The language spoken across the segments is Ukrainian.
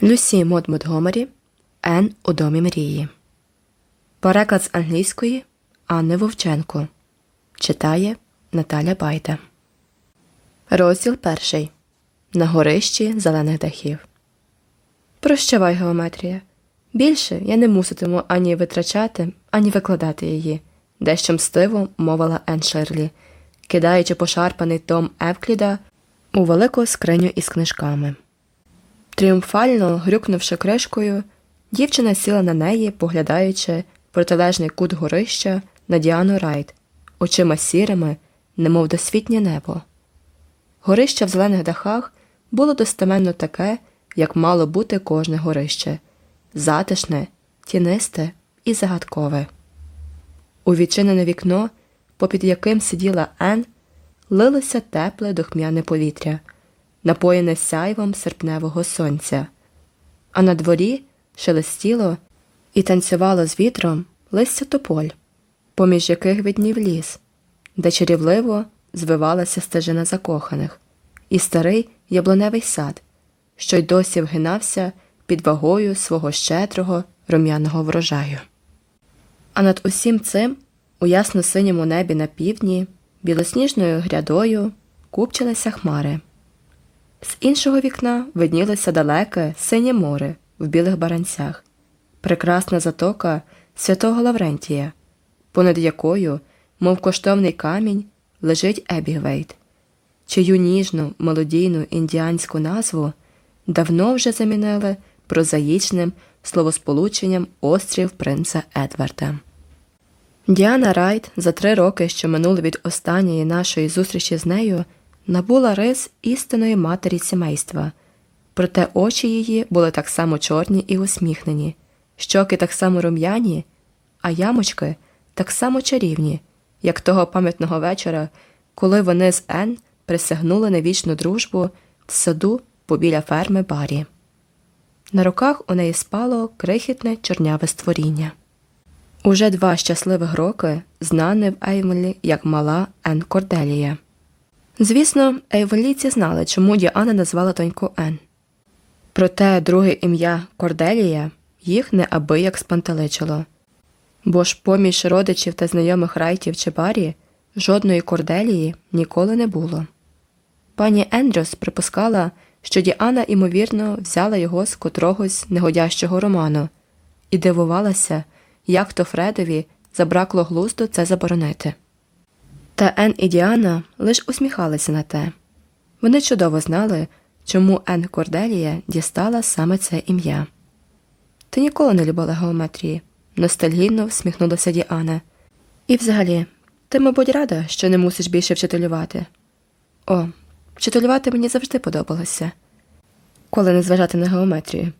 Люсі Мод Монтгомері Ен у домі мрії. Переклад з англійської Анни Вовченко. Читає Наталя Байда. Розділ перший. На горищі зелених дахів. Прощавай, геометрія. Більше я не муситиму ані витрачати, ані викладати її, дещо мстиво мовила Ен Шерлі, кидаючи пошарпаний том Евкліда у велику скриню із книжками. Тріумфально грюкнувши кришкою, дівчина сіла на неї, поглядаючи протилежний кут горища на Діану Райт, очима сірими, немов досвітнє небо. Горище в зелених дахах було достеменно таке, як мало бути кожне горище затишне, тінисте і загадкове. У відчинене вікно, попід яким сиділа Ен, лилося тепле духмяне повітря напоєне сяйвом серпневого сонця, а на дворі шелестіло і танцювало з вітром листя тополь, поміж яких виднів ліс, де чарівливо звивалася стежина закоханих, і старий яблуневий сад, що й досі вгинався під вагою свого щедрого рум'яного врожаю. А над усім цим, у ясно синьому небі на півдні, білосніжною грядою купчилися хмари. З іншого вікна виднілося далеке синє море в білих баранцях, прекрасна затока святого Лаврентія, понад якою, мов коштовний камінь, лежить Ебігвейт, чию ніжну мелодійну індіанську назву давно вже замінили прозаїчним словосполученням острів принца Едварда. Діана Райт за три роки, що минули від останньої нашої зустрічі з нею набула рис істинної матері сімейства, проте очі її були так само чорні і усміхнені, щоки так само рум'яні, а ямочки так само чарівні, як того пам'ятного вечора, коли вони з Енн присягнули на вічну дружбу в саду побіля ферми Барі. На руках у неї спало крихітне чорняве створіння. Уже два щасливих роки знане в Еймелі як мала Ен Корделія. Звісно, ейволійці знали, чому Діана назвала доньку Ен. Проте друге ім'я Корделія їх неабияк спантеличило, бо ж поміж родичів та знайомих райтів чи барі жодної корделії ніколи не було. Пані Ендрюс припускала, що Діана, ймовірно, взяла його з котрогось негодящого роману, і дивувалася, як то Фредові забракло глузду це заборонити. Та Ен і Діана лиш усміхалися на те. Вони чудово знали, чому Ен Корделія дістала саме це ім'я. Ти ніколи не любила геометрії, ностальгійно всміхнулася Діана. І взагалі, ти, мабуть, рада, що не мусиш більше вчителювати. О, вчителювати мені завжди подобалося, коли не зважати на геометрію.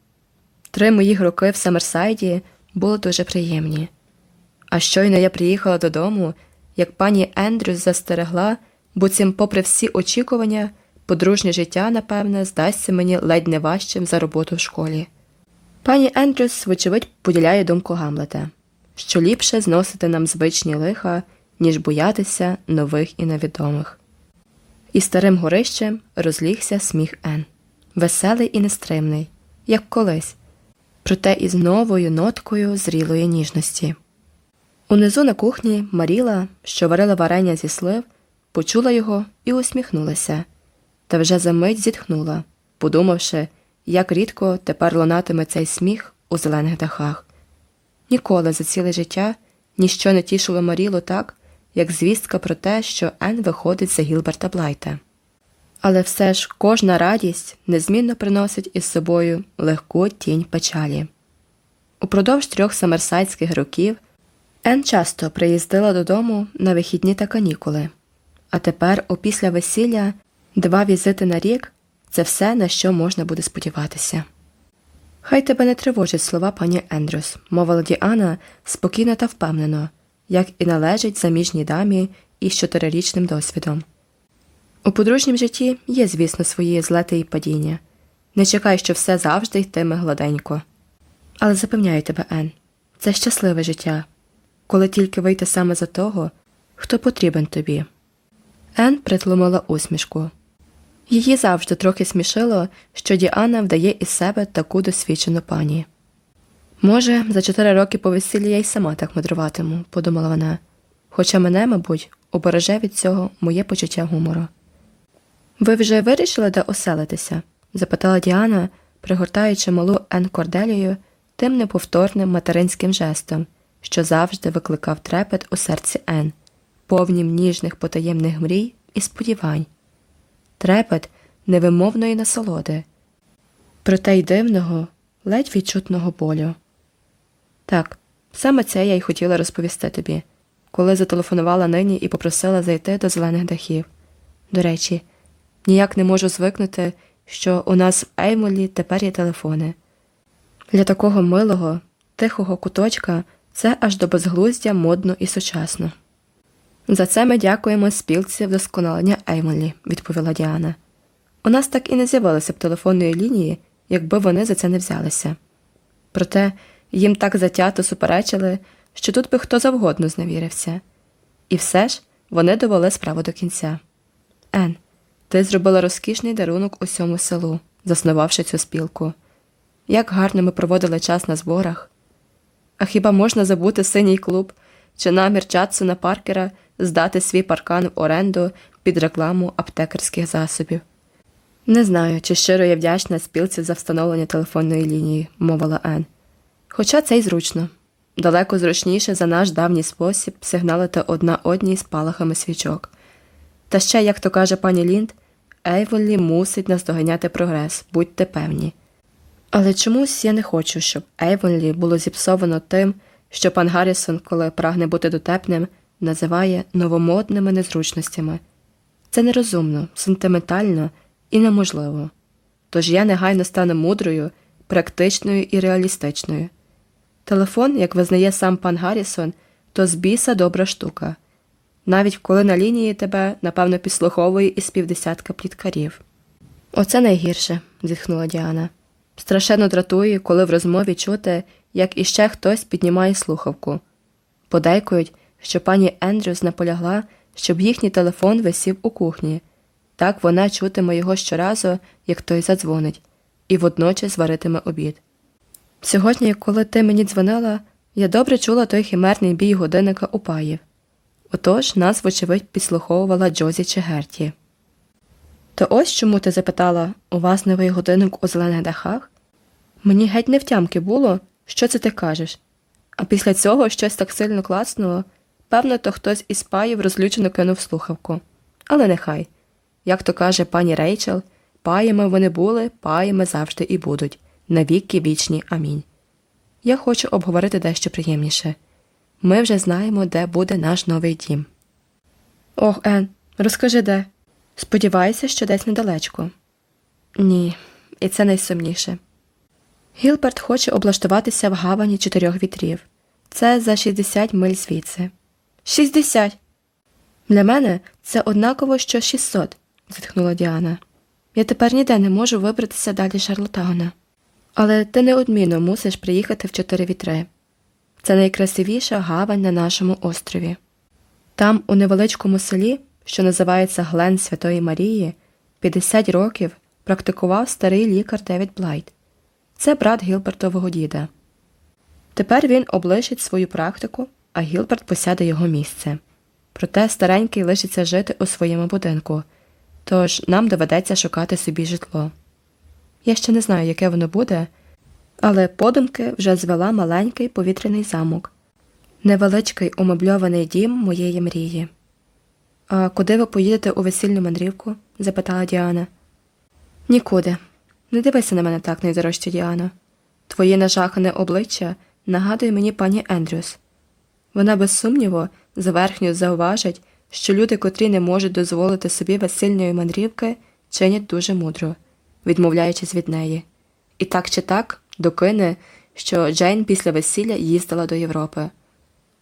Три моїх роки в Саммерсайді були дуже приємні. А щойно я приїхала додому як пані Ендрюс застерегла, бо цим, попри всі очікування, подружнє життя, напевне, здасться мені ледь не важчим за роботу в школі. Пані Ендрюс, вочевидь, поділяє думку Гамлета, що ліпше зносити нам звичні лиха, ніж боятися нових і невідомих. І старим горищем розлігся сміх Ен, веселий і нестримний, як колись, проте із новою ноткою зрілої ніжності. Унизу на кухні Маріла, що варила варення зі слив, почула його і усміхнулася, та вже за мить зітхнула, подумавши, як рідко тепер лунатиме цей сміх у зелених дахах. Ніколи за ціле життя ніщо не тішило Марілу так, як звістка про те, що Ен виходить за Гілберта Блайта. Але все ж кожна радість незмінно приносить із собою легку тінь печалі. Упродовж трьох самерсайдських років. Ен часто приїздила додому на вихідні та канікули, а тепер, опісля весілля, два візити на рік це все, на що можна буде сподіватися. Хай тебе не тривожать слова пані Ендрюс, мовила Діана спокійно та впевнено, як і належить заміжній дамі із чотирирічним досвідом. У подружнім житті є, звісно, свої злети і падіння. Не чекай, що все завжди йтиме гладенько. Але запевняю тебе, Ен, це щасливе життя коли тільки вийти саме за того, хто потрібен тобі. Ен притлумила усмішку. Її завжди трохи смішило, що Діана вдає із себе таку досвідчену пані. Може, за чотири роки по весіллі я й сама так мудруватиму, подумала вона, хоча мене, мабуть, обереже від цього моє почуття гумору. Ви вже вирішили, де оселитися? запитала Діана, пригортаючи малу Ен Корделію тим неповторним материнським жестом, що завжди викликав трепет у серці Ен, повнім ніжних потаємних мрій і сподівань, трепет невимовної насолоди, проте й дивного, ледь відчутного болю. Так, саме це я й хотіла розповісти тобі, коли зателефонувала нині і попросила зайти до зелених дахів. До речі, ніяк не можу звикнути, що у нас в Еймолі тепер є телефони. Для такого милого, тихого куточка це аж до безглуздя модно і сучасно. За це ми дякуємо спілці вдосконалення Еймолі, відповіла Діана. У нас так і не з'явилося б телефонної лінії, якби вони за це не взялися. Проте їм так затято суперечили, що тут би хто завгодно зневірився. І все ж вони довели справу до кінця. Ен, ти зробила розкішний дарунок усьому селу, заснувавши цю спілку. Як гарно ми проводили час на зборах. А хіба можна забути синій клуб чи намір Джадсона Паркера здати свій паркан в оренду під рекламу аптекарських засобів? Не знаю, чи щиро я вдячна спілці за встановлення телефонної лінії, мовила Ен. Хоча це й зручно далеко зручніше за наш давній спосіб сигналити одна одній спалахами свічок. Та ще, як то каже пані Лінд, Ейволі мусить наздоганяти прогрес, будьте певні. Але чомусь я не хочу, щоб Ейвонлі було зіпсовано тим, що пан Гаррісон, коли прагне бути дотепним, називає новомодними незручностями. Це нерозумно, сентиментально і неможливо. Тож я негайно стану мудрою, практичною і реалістичною. Телефон, як визнає сам пан Гаррісон, то з біса добра штука, навіть коли на лінії тебе, напевно, підслуховує із півдесятка пліткарів. Оце найгірше, зітхнула Діана. Страшенно дратує, коли в розмові чути, як іще хтось піднімає слухавку. Подейкують, що пані Ендрюс наполягла, щоб їхній телефон висів у кухні. Так вона чутиме його щоразу, як той задзвонить, і водночас варитиме обід. Сьогодні, коли ти мені дзвонила, я добре чула той химерний бій годинника у паїв. Отож нас, вочевидь, підслуховувала Джозі чи Герті. То ось чому ти запитала у вас новий годинник у зелених дахах? Мені геть не втямки було, що це ти кажеш. А після цього щось так сильно класнуло, певно, то хтось із паїв розлючено кинув слухавку. Але нехай. Як то каже пані Рейчел, паями вони були, паями завжди і будуть. Навіки вічні амінь. Я хочу обговорити дещо приємніше. Ми вже знаємо, де буде наш новий дім. Ох, Ен, розкажи де. Сподіваюся, що десь недалечко. Ні, і це найсумніше. Гілберт хоче облаштуватися в гавані чотирьох вітрів. Це за 60 миль звідси. 60! Для мене це однаково що 600, зітхнула Діана. Я тепер ніде не можу вибратися далі Шарлотауна. Але ти неодмінно мусиш приїхати в чотири вітри. Це найкрасивіша гавань на нашому острові. Там, у невеличкому селі, що називається Глен Святої Марії, 50 років практикував старий лікар Девід Блайт. Це брат Гілбертового діда. Тепер він облишить свою практику, а Гілберт посяде його місце. Проте старенький лишиться жити у своєму будинку, тож нам доведеться шукати собі житло. Я ще не знаю, яке воно буде, але подумки вже звела маленький повітряний замок, невеличкий умебльований дім моєї мрії. А куди ви поїдете у весільну мандрівку? запитала Діана. Нікуди. Не дивися на мене так, найдорожча Діана. Твоє нажахане обличчя нагадує мені пані Ендрюс. Вона, без сумніву, зверхньо зауважить, що люди, котрі не можуть дозволити собі весільної мандрівки, чинять дуже мудро, відмовляючись від неї. І так чи так докине, що Джейн після весілля їздила до Європи.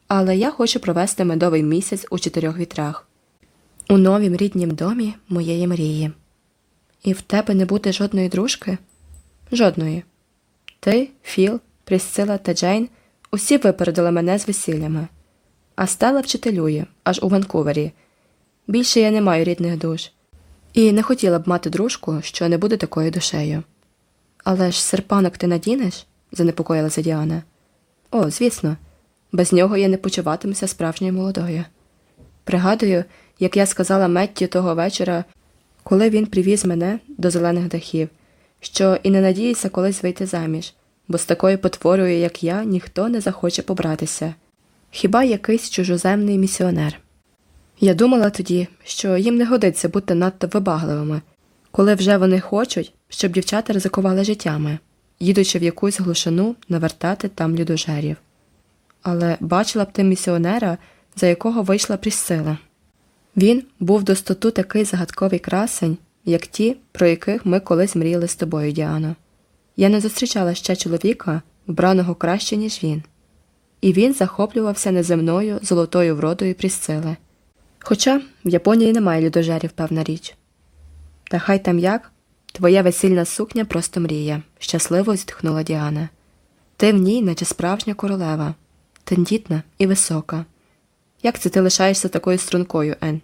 Але я хочу провести медовий місяць у чотирьох вітрах у новім ріднім домі моєї мрії. І в тебе не буде жодної дружки? Жодної. Ти, Філ, Присцила та Джейн усі випередили мене з весіллями, а стала вчителює аж у Ванкувері. Більше я не маю рідних душ. і не хотіла б мати дружку, що не буде такою душею. Але ж серпанок ти надінеш? занепокоїлася Діана. О, звісно, без нього я не почуватимуся справжньою молодою. Пригадую, як я сказала Метті того вечора, коли він привіз мене до зелених дахів, що і не надіюся колись вийти заміж, бо з такою потворою, як я, ніхто не захоче побратися. Хіба якийсь чужоземний місіонер? Я думала тоді, що їм не годиться бути надто вибагливими, коли вже вони хочуть, щоб дівчата ризикували життями, їдучи в якусь глушину навертати там людожерів. Але бачила б ти місіонера, за якого вийшла Прісцила. Він був до стоту такий загадковий красень, як ті, про яких ми колись мріяли з тобою, Діано. Я не зустрічала ще чоловіка, вбраного краще, ніж він, і він захоплювався неземною золотою вродою Прісцили. Хоча в Японії немає людожерів, певна річ. Та хай там як, твоя весільна сукня просто мрія, щасливо зітхнула Діана. Ти в ній, наче справжня королева, тендітна і висока. Як це ти лишаєшся такою стрункою, Ен?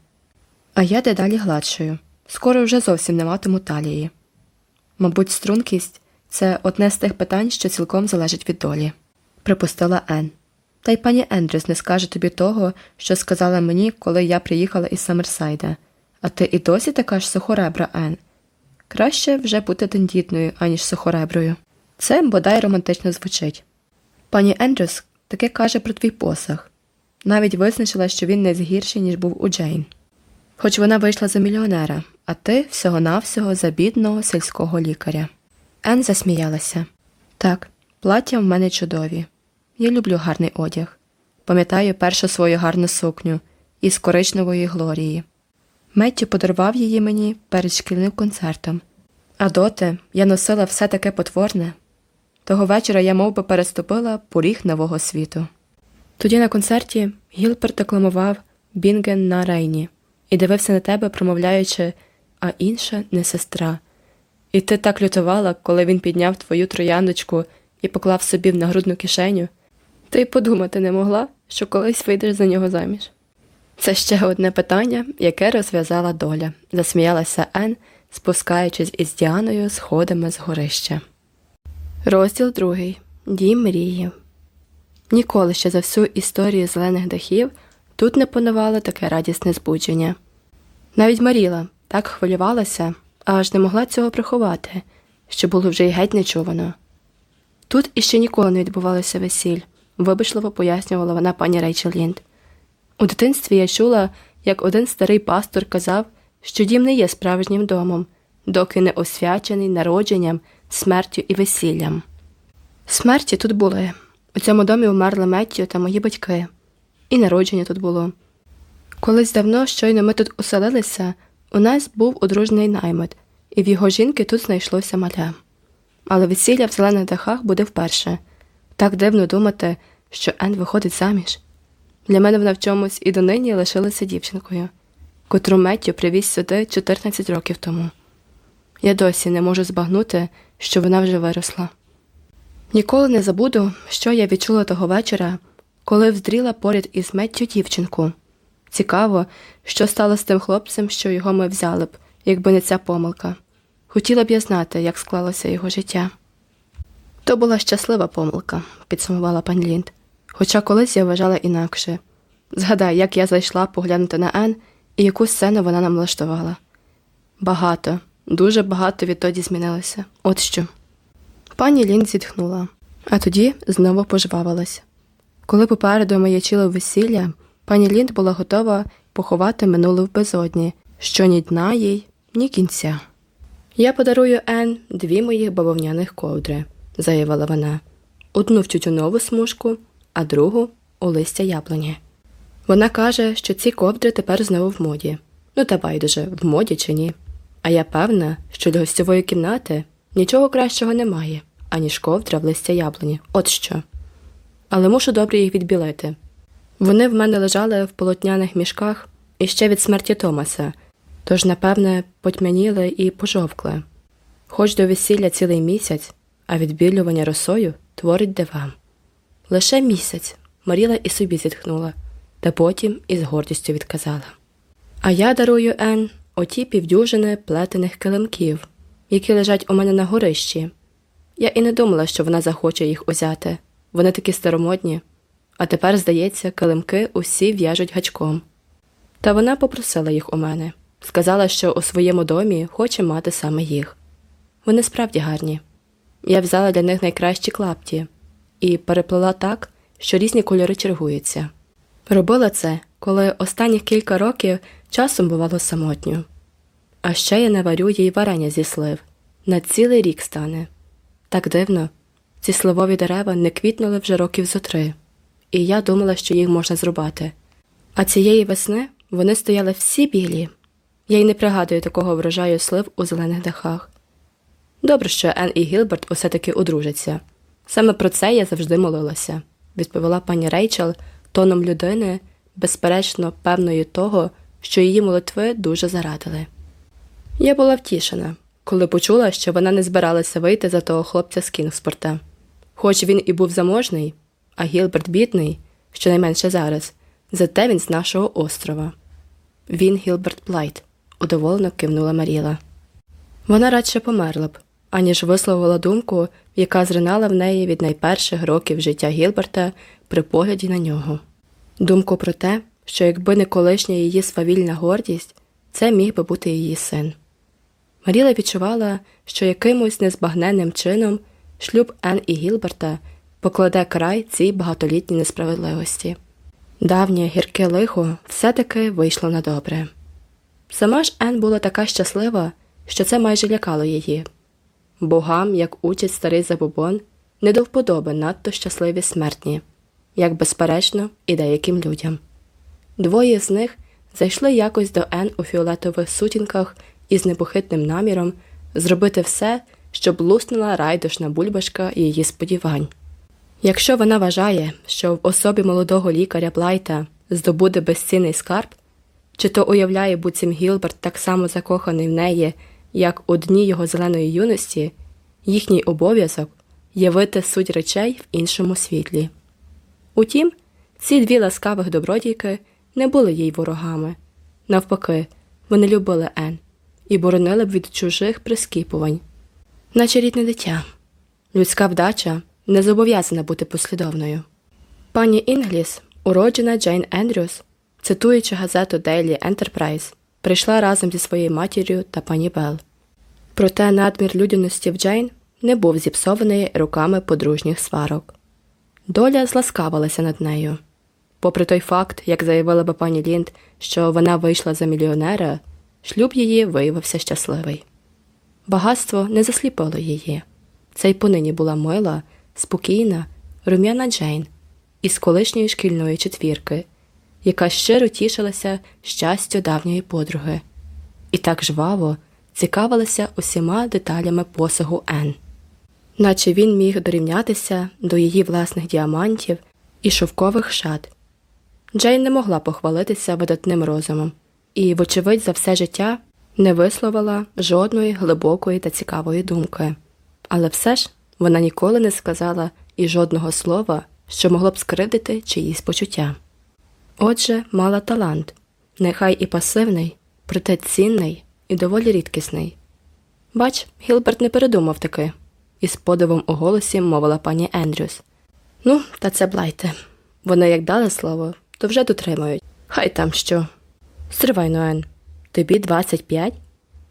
А я дедалі гладшою. Скоро вже зовсім не матиму талії. Мабуть, стрункість це одне з тих питань, що цілком залежить від долі, припустила Ен. Та й пані Ендрюс не скаже тобі того, що сказала мені, коли я приїхала із Саммерсайда. А ти і досі така ж сухоребра, Ен. Краще вже бути тендітною, аніж сухореброю. Це бодай романтично звучить. Пані Ендрюс таке каже про твій посах. Навіть визначила, що він не згірший, ніж був у Джейн. Хоч вона вийшла за мільйонера, а ти всього-навсього за бідного сільського лікаря. Ен засміялася. Так, плаття в мене чудові. Я люблю гарний одяг. Пам'ятаю першу свою гарну сукню із коричневої глорії. Меттю подарував її мені перед шкільним концертом, а доти я носила все таке потворне. Того вечора я мов би, переступила поріг нового світу. Тоді на концерті Гілперт декламував Бінген на Рейні і дивився на тебе, промовляючи, а інша не сестра. І ти так лютувала, коли він підняв твою трояндочку і поклав собі в нагрудну кишеню. Ти й подумати не могла, що колись вийдеш за нього заміж. Це ще одне питання, яке розв'язала доля, засміялася Ен, спускаючись із Діаною сходами з горища. Розділ другий Дім мрії. Ніколи ще за всю історію зелених дахів тут не панувало таке радісне збудження. Навіть Маріла так хвилювалася, аж не могла цього приховати, що було вже й геть нечувано. Тут іще ніколи не відбувалося весіль, вибачливо пояснювала вона пані Рейчел Лінд. У дитинстві я чула, як один старий пастор казав, що дім не є справжнім домом, доки не освячений народженням, смертю і весіллям. Смерті тут були. У цьому домі вмерли Меттю та мої батьки, і народження тут було. Колись давно, щойно ми тут оселилися, у нас був одружний наймит, і в його жінки тут знайшлося маля. Але весілля в зелених дахах буде вперше. Так дивно думати, що Ен виходить заміж. Для мене вона в чомусь і донині лишилася дівчинкою, котру Меттю привіз сюди 14 років тому. Я досі не можу збагнути, що вона вже виросла. Ніколи не забуду, що я відчула того вечора, коли вздріла поряд із Меттю дівчинку. Цікаво, що стало з тим хлопцем, що його ми взяли б, якби не ця помилка. Хотіла б я знати, як склалося його життя. То була щаслива помилка, підсумувала пані Лінд. Хоча колись я вважала інакше. Згадай, як я зайшла поглянути на Ен і яку сцену вона нам влаштувала. Багато, дуже багато відтоді змінилося. От що. Пані Лінд зітхнула, а тоді знову пожвавилась. Коли попереду маячило весілля, пані Лінд була готова поховати минуле в безодні, що ні дна їй, ні кінця. Я подарую Ен дві моїх бавовняних ковдри, заявила вона, одну в тютюнову смужку, а другу у листя яблуні. Вона каже, що ці ковдри тепер знову в моді. Ну та байдуже, в моді чи ні. А я певна, що для гостьової кімнати нічого кращого немає, аніж ковдра в листя яблуні. От що. Але мушу добре їх відбілити. Вони в мене лежали в полотняних мішках іще від смерті Томаса, тож, напевне, потьмяніли і пожовкли. Хоч до весілля цілий місяць, а відбілювання росою творить дива. Лише місяць Маріла і собі зітхнула, та потім із гордістю відказала. А я дарую Ен оті півдюжини плетених килимків, які лежать у мене на горищі. Я і не думала, що вона захоче їх узяти. Вони такі старомодні. А тепер, здається, килимки усі в'яжуть гачком. Та вона попросила їх у мене, сказала, що у своєму домі хоче мати саме їх. Вони справді гарні. Я взяла для них найкращі клапті і переплела так, що різні кольори чергуються. Робила це, коли останніх кілька років часом бувало самотньо. А ще я наварю їй варення зі слив. На цілий рік стане. Так дивно, ці сливові дерева не квітнули вже років зо три, і я думала, що їх можна зрубати. А цієї весни вони стояли всі білі. Я й не пригадую такого врожаю слив у зелених дахах. Добре, що Ен і Гілберт усе таки одружаться. Саме про це я завжди молилася, відповіла пані Рейчел тоном людини, безперечно, певної того, що її молитви дуже зарадили. Я була втішена, коли почула, що вона не збиралася вийти за того хлопця з Кінгспорта. Хоч він і був заможний, а Гілберт бідний, щонайменше зараз, зате він з нашого острова. Він Гілберт Блайт, удоволено кивнула Маріла. Вона радше померла б, аніж висловила думку, яка зринала в неї від найперших років життя Гілберта при погляді на нього. Думку про те, що якби не колишня її свавільна гордість, це міг би бути її син. Маріла відчувала, що якимось незбагненним чином шлюб Ен і Гілберта покладе край цій багатолітній несправедливості. Давнє гірке лихо все-таки вийшло на добре. Сама ж Ен була така щаслива, що це майже лякало її. Богам, як учить старий забобон, не до вподоби надто щасливі смертні, як безперечно, і деяким людям. Двоє з них зайшли якось до Ен у фіолетових сутінках із непохитним наміром зробити все, щоб луснула райдушна бульбашка її сподівань. Якщо вона вважає, що в особі молодого лікаря Блайта здобуде безцінний скарб, чи то уявляє буцім Гілберт так само закоханий в неї, як у дні його зеленої юності, їхній обов'язок явити суть речей в іншому світлі. Утім, ці дві ласкавих добродійки не були їй ворогами. Навпаки, вони любили Ен і боронили б від чужих прискіпувань, наче рідне дитя. Людська вдача не зобов'язана бути послідовною. Пані Інгліс, уроджена Джейн Ендрюс, цитуючи газету Daily Enterprise, прийшла разом зі своєю матір'ю та пані Белл. Проте надмір людяності в Джейн не був зіпсований руками подружніх сварок. Доля зласкавилася над нею. Попри той факт, як заявила би пані Лінд, що вона вийшла за мільйонера, шлюб її виявився щасливий. Багатство не засліпило її. Це й понині була мила, спокійна, рум'яна Джейн із колишньої шкільної четвірки, яка щиро тішилася щастю давньої подруги, і так жваво цікавилася усіма деталями посагу Ен, наче він міг дорівнятися до її власних діамантів і шовкових шат. Джейн не могла похвалитися видатним розумом і, вочевидь, за все життя не висловила жодної глибокої та цікавої думки, але все ж вона ніколи не сказала і жодного слова, що могло б скривдити чиїсь почуття. Отже, мала талант, нехай і пасивний, проте цінний і доволі рідкісний. Бач, Гілберт не передумав таки, із подивом у голосі мовила пані Ендрюс. Ну, та це блайте. Вони як дали слово, то вже дотримають. Хай там що. Стривай, Ноен, тобі 25?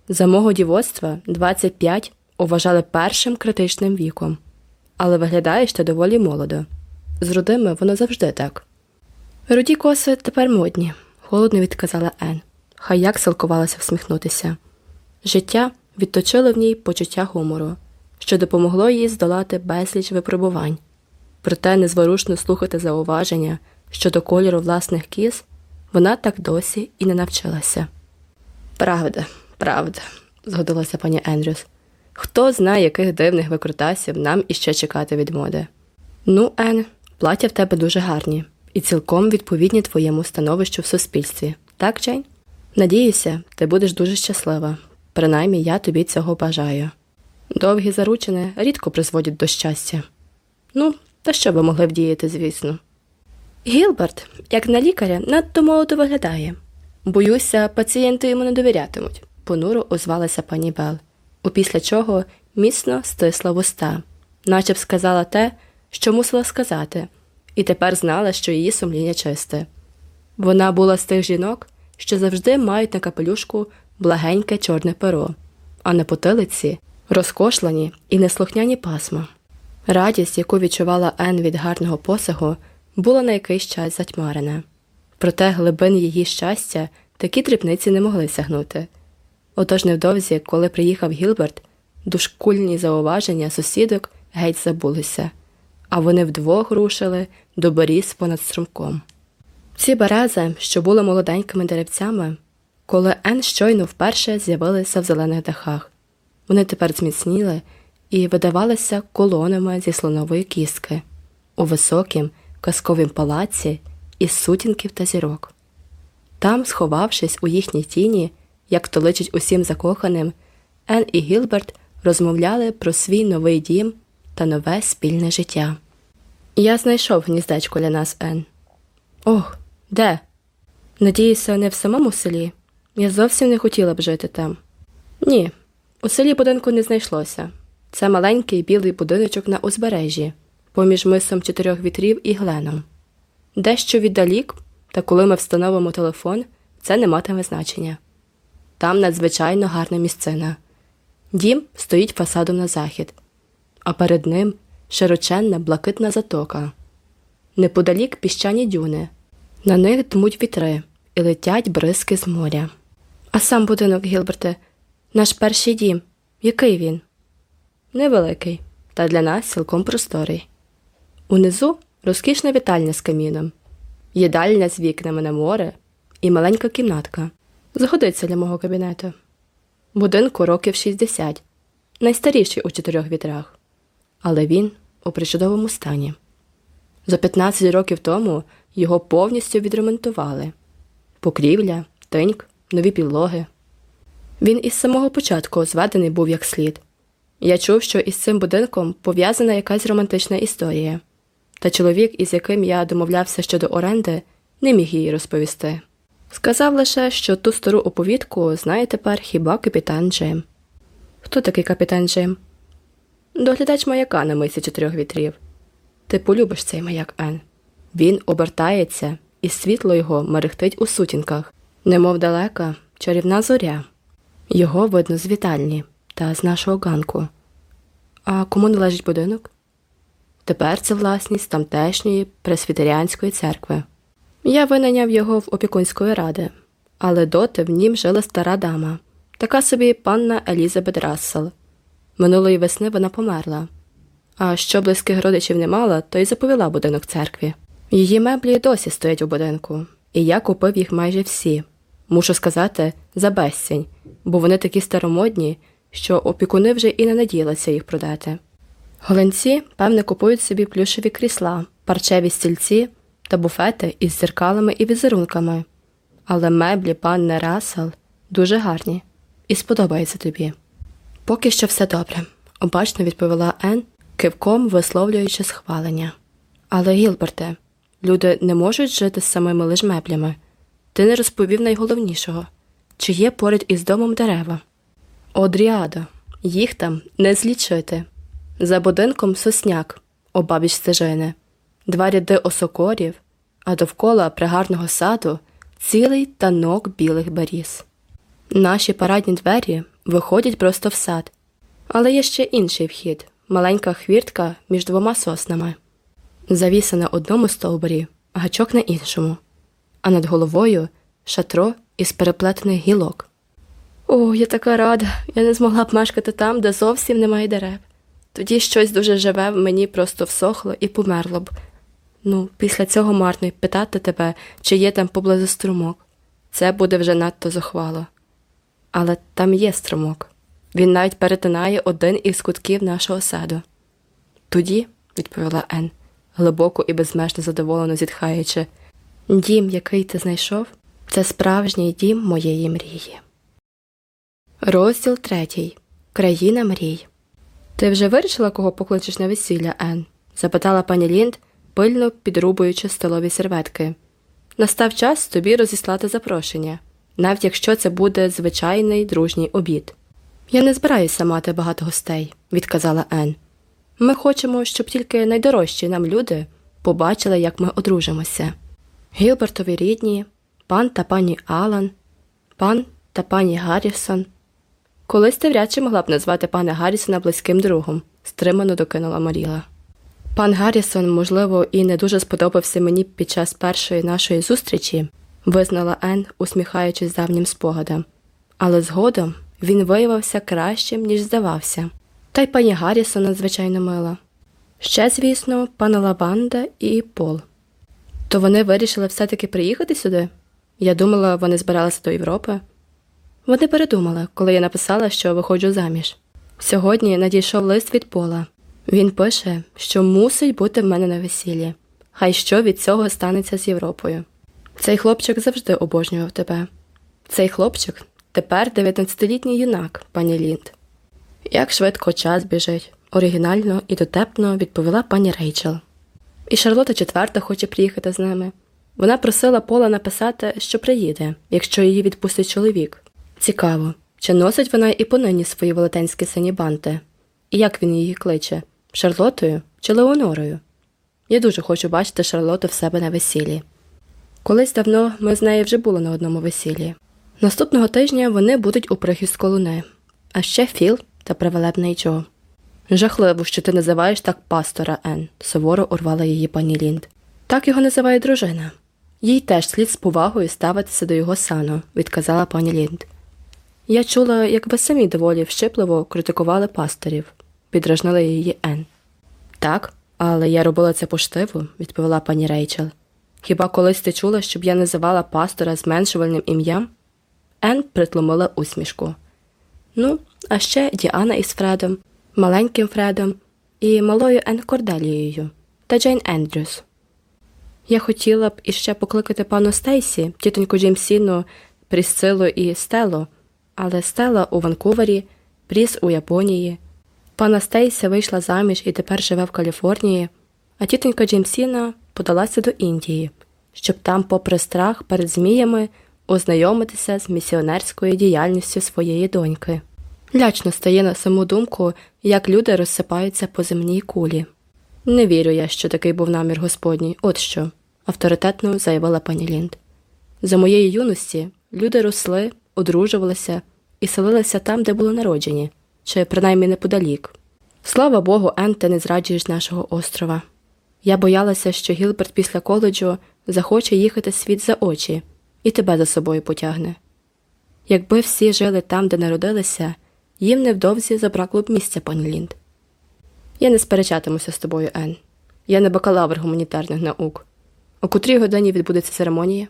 За мого дівоцтва 25 уважали першим критичним віком, але виглядаєш ти доволі молодо. З родими воно завжди так. Руді коси тепер модні, холодно відказала Ен. Хай як силкувалася всміхнутися. Життя відточило в ній почуття гумору, що допомогло їй здолати безліч випробувань. Проте незворушно слухати зауваження щодо кольору власних кіз, вона так досі і не навчилася. Правда, правда, згодилася пані Ендрюс. Хто знає, яких дивних викрутасів нам іще чекати від моди. Ну, Ен, плаття в тебе дуже гарні і цілком відповідні твоєму становищу в суспільстві, так, Джейн? Надіюся, ти будеш дуже щаслива, принаймні я тобі цього бажаю. Довгі заручини рідко призводять до щастя. Ну, та що ви могли вдіяти, звісно. Гілберт, як на лікаря, надто молодо виглядає. Боюся, пацієнти йому не довірятимуть, понуро озвалася пані Бел, опісля чого міцно стисла вуста, наче б сказала те, що мусила сказати, і тепер знала, що її сумління чисте. Вона була з тих жінок, що завжди мають на капелюшку благеньке чорне перо, а на потилиці розкошлені і неслухняні пасма. Радість, яку відчувала Ен від гарного посагу, була на якийсь час затьмарена. Проте глибин її щастя такі дрібниці не могли сягнути. Отож невдовзі, коли приїхав Гілберт, дошкульні зауваження сусідок геть забулися, а вони вдвох рушили до боріз понад струмком. Ці берези, що були молоденькими деревцями, коли Ен щойно вперше з'явилися в зелених дахах, вони тепер зміцніли і видавалися колонами зі слонової кістки у високім казковім палаці із сутінків та зірок. Там, сховавшись у їхній тіні, як то личить усім закоханим, Ен і Гілберт розмовляли про свій новий дім та нове спільне життя. Я знайшов гніздечко для нас, Ен. Ох, де? Надіюся, не в самому селі. Я зовсім не хотіла б жити там. Ні, у селі будинку не знайшлося. Це маленький білий будиночок на узбережжі, поміж мисом чотирьох вітрів і гленом. Дещо віддалік, та коли ми встановимо телефон, це не матиме значення. Там надзвичайно гарна місцина. Дім стоїть фасадом на захід, а перед ним широченна блакитна затока. Неподалік піщані дюни, на них дмуть вітри і летять бризки з моря. А сам будинок, Гілберте, наш перший дім. Який він? Невеликий, та для нас цілком просторий. Унизу розкішна вітальня з каміном, їдальня з вікнами на море і маленька кімнатка. Згодиться для мого кабінету. Будинку років 60, найстаріший у чотирьох вітрах, але він у причудовому стані. За 15 років тому його повністю відремонтували покрівля, тиньк, нові підлоги. Він із самого початку зведений був як слід. Я чув, що із цим будинком пов'язана якась романтична історія, та чоловік, із яким я домовлявся щодо оренди, не міг її розповісти. Сказав лише, що ту стару оповідку знає тепер хіба капітан Джим. Хто такий капітан Джим? Доглядач маяка на мисі чотирьох вітрів. Ти полюбиш цей маяк, Ен. Він обертається, і світло його мерехтить у сутінках, немов далека чарівна зоря. Його видно з вітальні та з нашого ганку. А кому належить будинок? Тепер це власність тамтешньої пресвітеріанської церкви. Я винайняв його в опікунської ради, але доти в нім жила стара дама, така собі панна Елізабет Рассел. Минулої весни вона померла. А що близьких родичів не мала, то й заповіла будинок церкві. Її меблі досі стоять у будинку, і я купив їх майже всі. Мушу сказати, за безцінь, бо вони такі старомодні, що опікуни вже і не надіялися їх продати. Голенці, певне, купують собі плюшеві крісла, парчеві стільці та буфети із зеркалами і візерунками, але меблі панни Рассел дуже гарні і сподобаються тобі. Поки що все добре, обачно відповіла Ен, кивком висловлюючи схвалення. Але, Гілберте, люди не можуть жити з самими лиш меблями. Ти не розповів найголовнішого чи є поряд із домом дерева. Одріада, їх там не злічити. За будинком сосняк, обабіч стежини, два ряди осокорів, а довкола пригарного саду цілий танок білих беріз. Наші парадні двері виходять просто в сад, але є ще інший вхід маленька хвіртка між двома соснами. Завіса на одному стовбурі, гачок на іншому, а над головою шатро із переплетених гілок. О, я така рада, я не змогла б мешкати там, де зовсім немає дерев. Тоді щось дуже живе в мені просто всохло і померло б. Ну, після цього марно й питати тебе, чи є там поблизу струмок. Це буде вже надто зухвало. Але там є струмок. Він навіть перетинає один із кутків нашого саду. Тоді, відповіла Ен, глибоко і безмежно задоволено зітхаючи, дім, який ти знайшов, це справжній дім моєї мрії. Розділ третій. Країна мрій. Ти вже вирішила, кого покличеш на весілля, Ен? запитала пані Лінд, пильно підрубуючи столові серветки. Настав час тобі розіслати запрошення. навіть якщо це буде звичайний дружній обід. Я не збираюся мати багато гостей, відказала Ен. Ми хочемо, щоб тільки найдорожчі нам люди побачили, як ми одружимося. Гілбертові рідні, пан та пані Алан, пан та пані Гаррісон. Колись ти вряд чи могла б назвати пана Гаррісона близьким другом, стримано докинула Маріла. Пан Гаррісон, можливо, і не дуже сподобався мені під час першої нашої зустрічі, визнала Ен, усміхаючись давнім спогадам, але згодом він виявився кращим, ніж здавався. Та й пані Гаррісон надзвичайно мила. Ще, звісно, пана Лаванда і Пол. То вони вирішили все-таки приїхати сюди? Я думала, вони збиралися до Європи. Вони передумали, коли я написала, що виходжу заміж. Сьогодні надійшов лист від Пола. Він пише, що мусить бути в мене на весіллі, хай що від цього станеться з Європою. Цей хлопчик завжди обожнював тебе. Цей хлопчик тепер 19-літній юнак, пані Лінд. Як швидко час біжить, оригінально і дотепно відповіла пані Рейчел. І Шарлота четверта хоче приїхати з ними. Вона просила Пола написати, що приїде, якщо її відпустить чоловік. Цікаво, чи носить вона і понині свої велетенські сині банти? І як він її кличе Шарлотою чи Леонорою? Я дуже хочу бачити Шарлоту в себе на весіллі. Колись давно ми з нею вже були на одному весіллі. Наступного тижня вони будуть у прихистку луни, а ще Філ та привелебний Джо. Жахливо, що ти називаєш так пастора Ен, суворо урвала її пані Лінд. Так його називає дружина. Їй теж слід з повагою ставитися до його сану, відказала пані Лінд. Я чула, як ви самі доволі вщипливо критикували пасторів, підражнила її Ен. Так, але я робила це поштиво, відповіла пані Рейчел. Хіба колись ти чула, щоб я називала пастора зменшувальним ім'ям? Ен притлумила усмішку. Ну, а ще Діана із Фредом, маленьким Фредом і малою Ен Корделією та Джейн Ендрюс. Я хотіла б іще покликати пану Стейсі, тітоньку Джеймсіну, Прісцилу і Стелу, але Стела у Ванкувері, Пріс у Японії. Пана Стейсі вийшла заміж і тепер живе в Каліфорнії, а тітонька Джеймсіна подалася до Індії, щоб там, попри страх перед зміями, ознайомитися з місіонерською діяльністю своєї доньки. Лячно стає на саму думку, як люди розсипаються по земній кулі. Не вірю я, що такий був намір Господній, от що, авторитетно заявила пані Лінд. За моєї юності люди росли, одружувалися і селилися там, де були народжені, чи принаймні неподалік. Слава Богу, Ен, ти не зраджуєш нашого острова. Я боялася, що Гілберт після коледжу захоче їхати світ за очі і тебе за собою потягне. Якби всі жили там, де народилися, їм невдовзі забракло б місця, пані Лінд. Я не сперечатимуся з тобою, Ен. Я не бакалавр гуманітарних наук. О котрій годині відбудеться церемонія?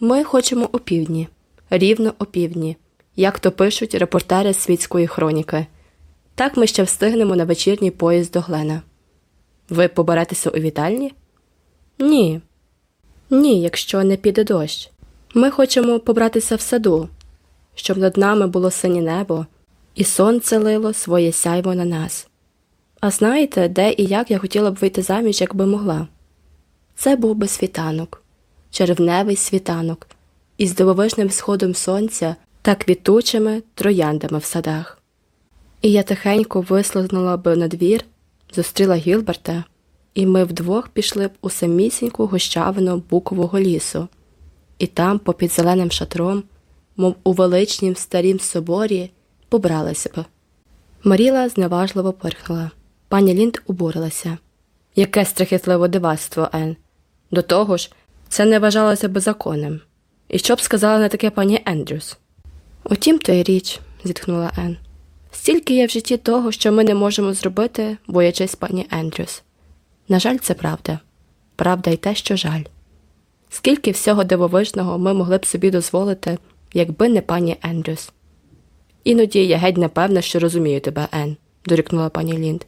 Ми хочемо опівдні, рівно опівдні, як то пишуть репортери світської хроніки. Так ми ще встигнемо на вечірній поїзд до Глена. Ви поберетеся у вітальні? Ні. Ні, якщо не піде дощ. Ми хочемо побратися в саду, щоб над нами було синє небо, і сонце лило своє сяйво на нас. А знаєте, де і як я хотіла б вийти заміж, якби могла? Це був би світанок, червневий світанок, із дивовижним сходом сонця та квітучими трояндами в садах. І я тихенько вислизнула би на двір, зустріла Гілберта, і ми вдвох пішли б у самісіньку гущавину букового лісу, і там, попід зеленим шатром, мов у величнім старім соборі, побралися б. Маріла зневажливо пирхнула. Пані Лінд убурилася. Яке страхітливе дивацтво, Ен. До того ж, це не вважалося беззаконним. І що б сказала на таке пані Ендрюс? Утім, то й річ, зітхнула Ен. Стільки є в житті того, що ми не можемо зробити, боячись пані Ендрюс. На жаль, це правда. Правда й те, що жаль. Скільки всього дивовижного ми могли б собі дозволити, якби не пані Ендрюс. Іноді я геть не певна, що розумію тебе, Ен, дорікнула пані Лінд.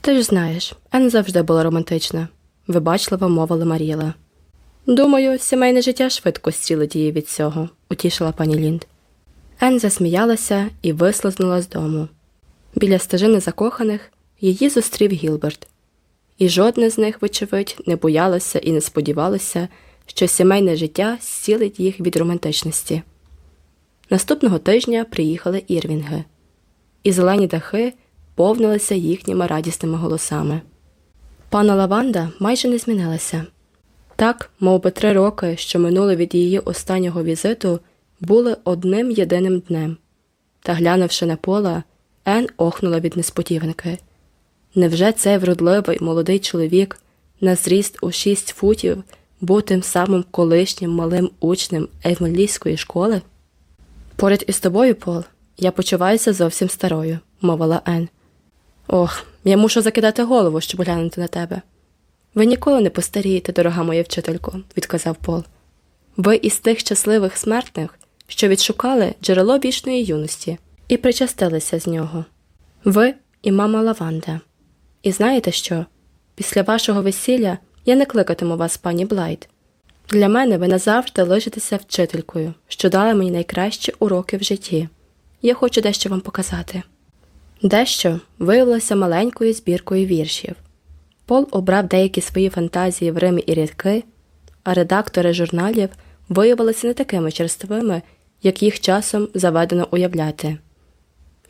Ти ж знаєш, Ен завжди була романтична, вибачливо мовила Маріла. Думаю, сімейне життя швидко зцілить її від цього, утішила пані Лінд. Ен засміялася і вислизнула з дому. Біля стежини закоханих її зустрів Гілберт, і жодне з них, вочевидь, не боялося і не сподівалося, що сімейне життя зцілить їх від романтичності. Наступного тижня приїхали ірвінги, і зелені дахи повнилися їхніми радісними голосами. Пана Лаванда майже не змінилася. Так, мов би три роки, що минули від її останнього візиту, були одним єдиним днем. Та, глянувши на пола, Ен охнула від несподіванки. Невже цей вродливий молодий чоловік на зріст у шість футів був тим самим колишнім малим учнем Евмелійської школи? Поряд із тобою, Пол, я почуваюся зовсім старою, мовила Ен. Ох, я мушу закидати голову, щоб глянути на тебе. Ви ніколи не постарієте, дорога моя вчителько, відказав Пол. Ви із тих щасливих смертних, що відшукали джерело вічної юності і причастилися з нього. Ви і мама Лаванда. І знаєте що? Після вашого весілля я не кликатиму вас, пані Блайт. Для мене ви назавжди лишитеся вчителькою, що дала мені найкращі уроки в житті. Я хочу дещо вам показати. Дещо виявилося маленькою збіркою віршів. Пол обрав деякі свої фантазії в Римі і рядки, а редактори журналів виявилися не такими черствими, як їх часом заведено уявляти.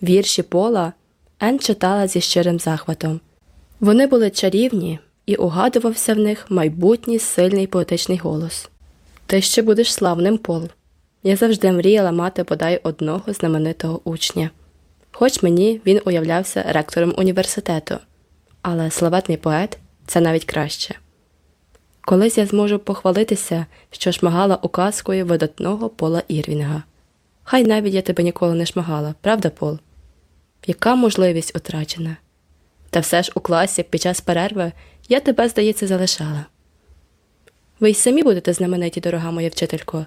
Вірші Пола Ен читала зі щирим захватом. Вони були чарівні, і угадувався в них майбутній сильний поетичний голос. Ти ще будеш славним Пол. Я завжди мріяла мати бодай одного знаменитого учня. Хоч мені він уявлявся ректором університету, але славетний поет це навіть краще. Колись я зможу похвалитися, що шмагала указкою видатного пола Ірвінга. Хай навіть я тебе ніколи не шмагала, правда, Пол? Яка можливість утрачена? Та все ж у класі під час перерви я тебе, здається, залишала. Ви й самі будете знамениті, дорога моя вчителько.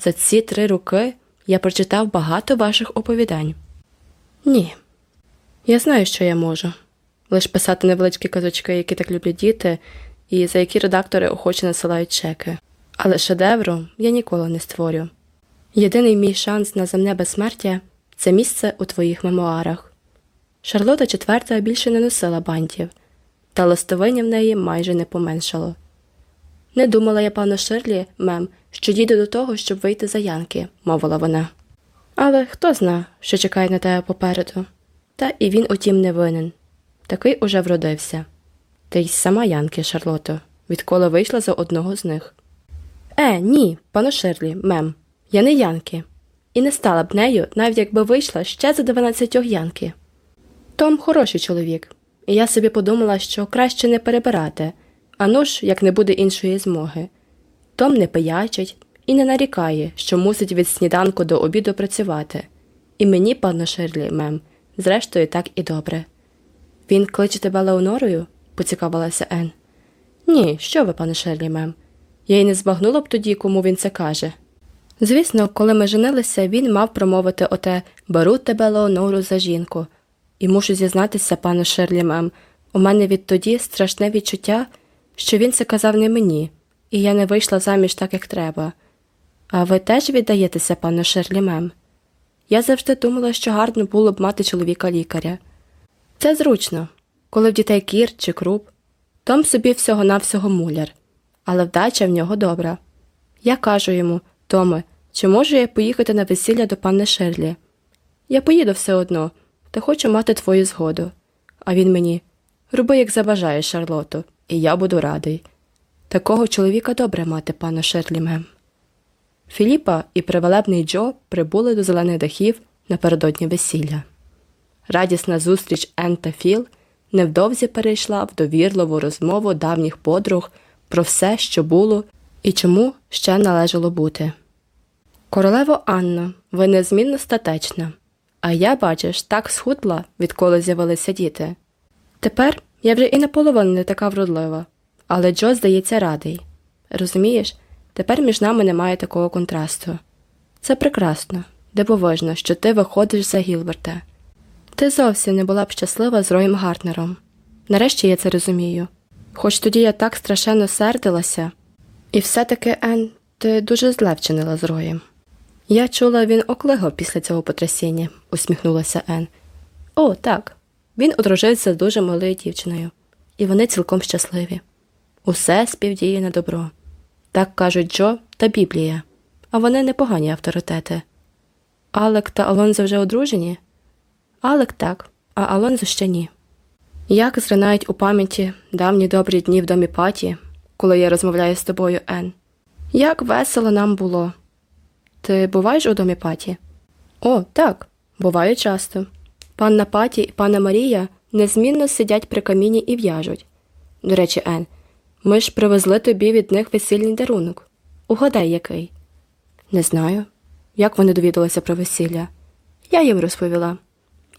За ці три роки я прочитав багато ваших оповідань. Ні, я знаю, що я можу лише писати невеличкі казочки, які так люблять діти, і за які редактори охоче насилають чеки. Але шедевру я ніколи не створю. Єдиний мій шанс на земне безсмертя це місце у твоїх мемуарах. Шарлота IV більше не носила бантів, та листовиня в неї майже не поменшало. Не думала я, пану Ширлі, мем, що дійду до того, щоб вийти за Янки, мовила вона. Але хто зна, що чекає на тебе попереду. Та і він утім не винен. Такий уже вродився. Ти й сама Янки, Шарлото, відколи вийшла за одного з них. Е, ні, пану Ширлі, мем, я не Янки, і не стала б нею, навіть якби вийшла ще за дванадцятьох Янки. Том хороший чоловік, і я собі подумала, що краще не перебирати, а ну ж, як не буде іншої змоги. Том не пиячить і не нарікає, що мусить від сніданку до обіду працювати. І мені, пану Ширлі, мем, зрештою, так і добре. Він кличе тебе Леонорою? поцікавилася Ен. Ні, що ви, пане Шерлі, мем. Я й не збагнула б тоді, кому він це каже. Звісно, коли ми женилися, він мав промовити оте беру тебе, Леонору, за жінку. І мушу зізнатися, пане Шерлі, мем, у мене відтоді страшне відчуття, що він це казав не мені, і я не вийшла заміж так, як треба. А ви теж віддаєтеся, пане Шерлі, мем? Я завжди думала, що гарно було б мати чоловіка лікаря. Це зручно, коли в дітей кір чи круп, Том собі всього навсього муляр, але вдача в нього добра. Я кажу йому, Томе, чи можу я поїхати на весілля до панни Шерлі? Я поїду все одно, та хочу мати твою згоду. А він мені роби, як забажаєш, Шарлоту, і я буду радий. Такого чоловіка добре мати, пане Шерлі мем. Філіпа і привелебний Джо прибули до зелених дахів напередодні весілля. Радісна зустріч Ен та Філ невдовзі перейшла в довірливу розмову давніх подруг про все, що було і чому ще належало бути. Королево Анна, ви незмінно статечна, а я, бачиш, так схудла, відколи з'явилися діти. Тепер я вже і наполовину не така вродлива, але Джо, здається, радий. Розумієш, тепер між нами немає такого контрасту. Це прекрасно, дивовижно, що ти виходиш за Гілберта. Ти зовсім не була б щаслива з Роєм Гартнером. Нарешті я це розумію. Хоч тоді я так страшенно сердилася, і все-таки, Ен, ти дуже зле вчинила з Роєм. Я чула, він оклигав після цього потрясіння, усміхнулася Ен. О, так. Він одружився з дуже малою дівчиною, і вони цілком щасливі. Усе співдіє на добро. Так кажуть Джо та Біблія, а вони непогані авторитети. Алек та Алонзо вже одружені? Алек так, а Алонзо ще ні. Як зринають у пам'яті давні добрі дні в домі паті, коли я розмовляю з тобою, Ен. Як весело нам було. Ти буваєш у домі паті? О, так, буваю часто. Панна Паті і панна Марія незмінно сидять при каміні і в'яжуть. До речі, Ен, ми ж привезли тобі від них весільний дарунок. Угадай, який? Не знаю. Як вони довідалися про весілля? Я їм розповіла.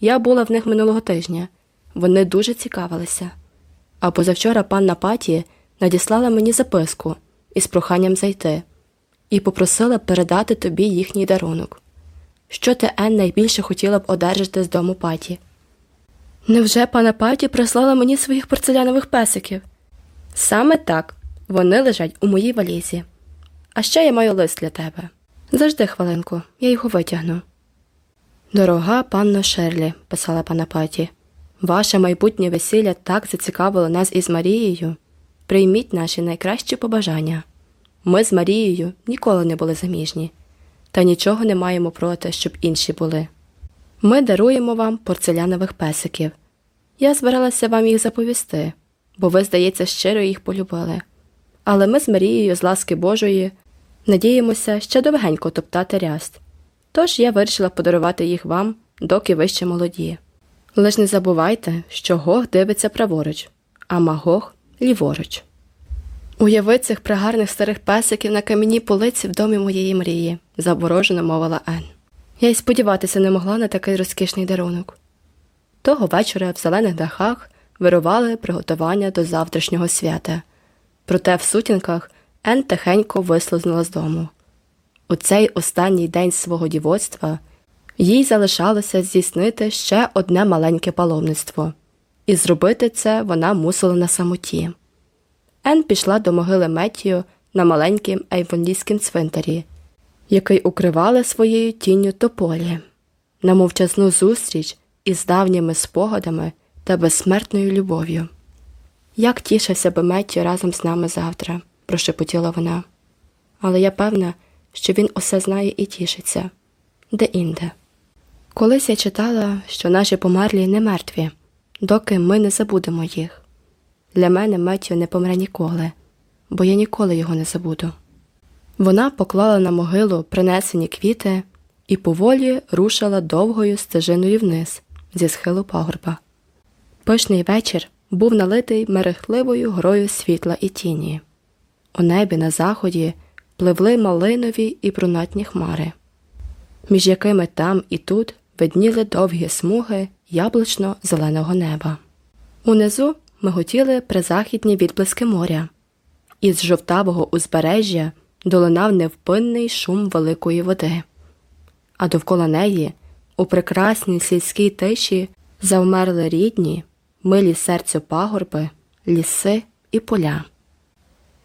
Я була в них минулого тижня. Вони дуже цікавилися. А позавчора панна Паті надіслала мені записку із проханням зайти і попросила передати тобі їхній дарунок. Що ти, Ен, найбільше хотіла б одержати з дому паті? Невже пана Паті прислала мені своїх порцелянових песиків? Саме так, вони лежать у моїй валізі. А ще я маю лист для тебе. Завжди хвилинку, я його витягну. Дорога панно Шерлі, писала пана Паті, ваше майбутнє весілля так зацікавило нас із Марією. Прийміть наші найкращі побажання. Ми з Марією ніколи не були заміжні, та нічого не маємо проти, щоб інші були. Ми даруємо вам порцелянових песиків. Я збиралася вам їх заповісти, бо ви, здається, щиро їх полюбили. Але ми з Марією, з ласки Божої, надіємося ще довгенько топтати ряст. Тож я вирішила подарувати їх вам, доки ви ще молоді. Лиш не забувайте, що Гог дивиться праворуч, а Магог ліворуч. Уяви цих пригарних старих песиків на кам'яній полиці в домі моєї мрії, заворожено мовила Ен. Я й сподіватися не могла на такий розкішний дарунок. Того вечора в зелених дахах вирували приготування до завтрашнього свята, проте в сутінках Ен тихенько вислизнула з дому. У цей останній день свого дівоцтва їй залишалося здійснити ще одне маленьке паломництво, і зробити це вона мусила на самоті. Ен пішла до могили Меттію на маленькім ейвонлійськім цвинтарі, який укривали своєю тінню тополі, на мовчазну зустріч із давніми спогадами та безсмертною любов'ю. Як тішився би Меттю разом з нами завтра, прошепотіла вона, але я певна, що він усе знає і тішиться де інде. Колись я читала, що наші померлі не мертві, доки ми не забудемо їх. Для мене Меттю не помре ніколи, бо я ніколи його не забуду. Вона поклала на могилу принесені квіти і поволі рушила довгою стежиною вниз зі схилу пагорба. Пишний вечір був налитий мерехтливою грою світла і тіні. У небі на заході пливли малинові і брунатні хмари, між якими там і тут видніли довгі смуги яблучно зеленого неба. Унизу миготіли призахідні відблиски моря, із жовтавого узбережжя долинав невпинний шум великої води, а довкола неї, у прекрасній сільській тиші, завмерли рідні, милі серцю пагорби, ліси і поля.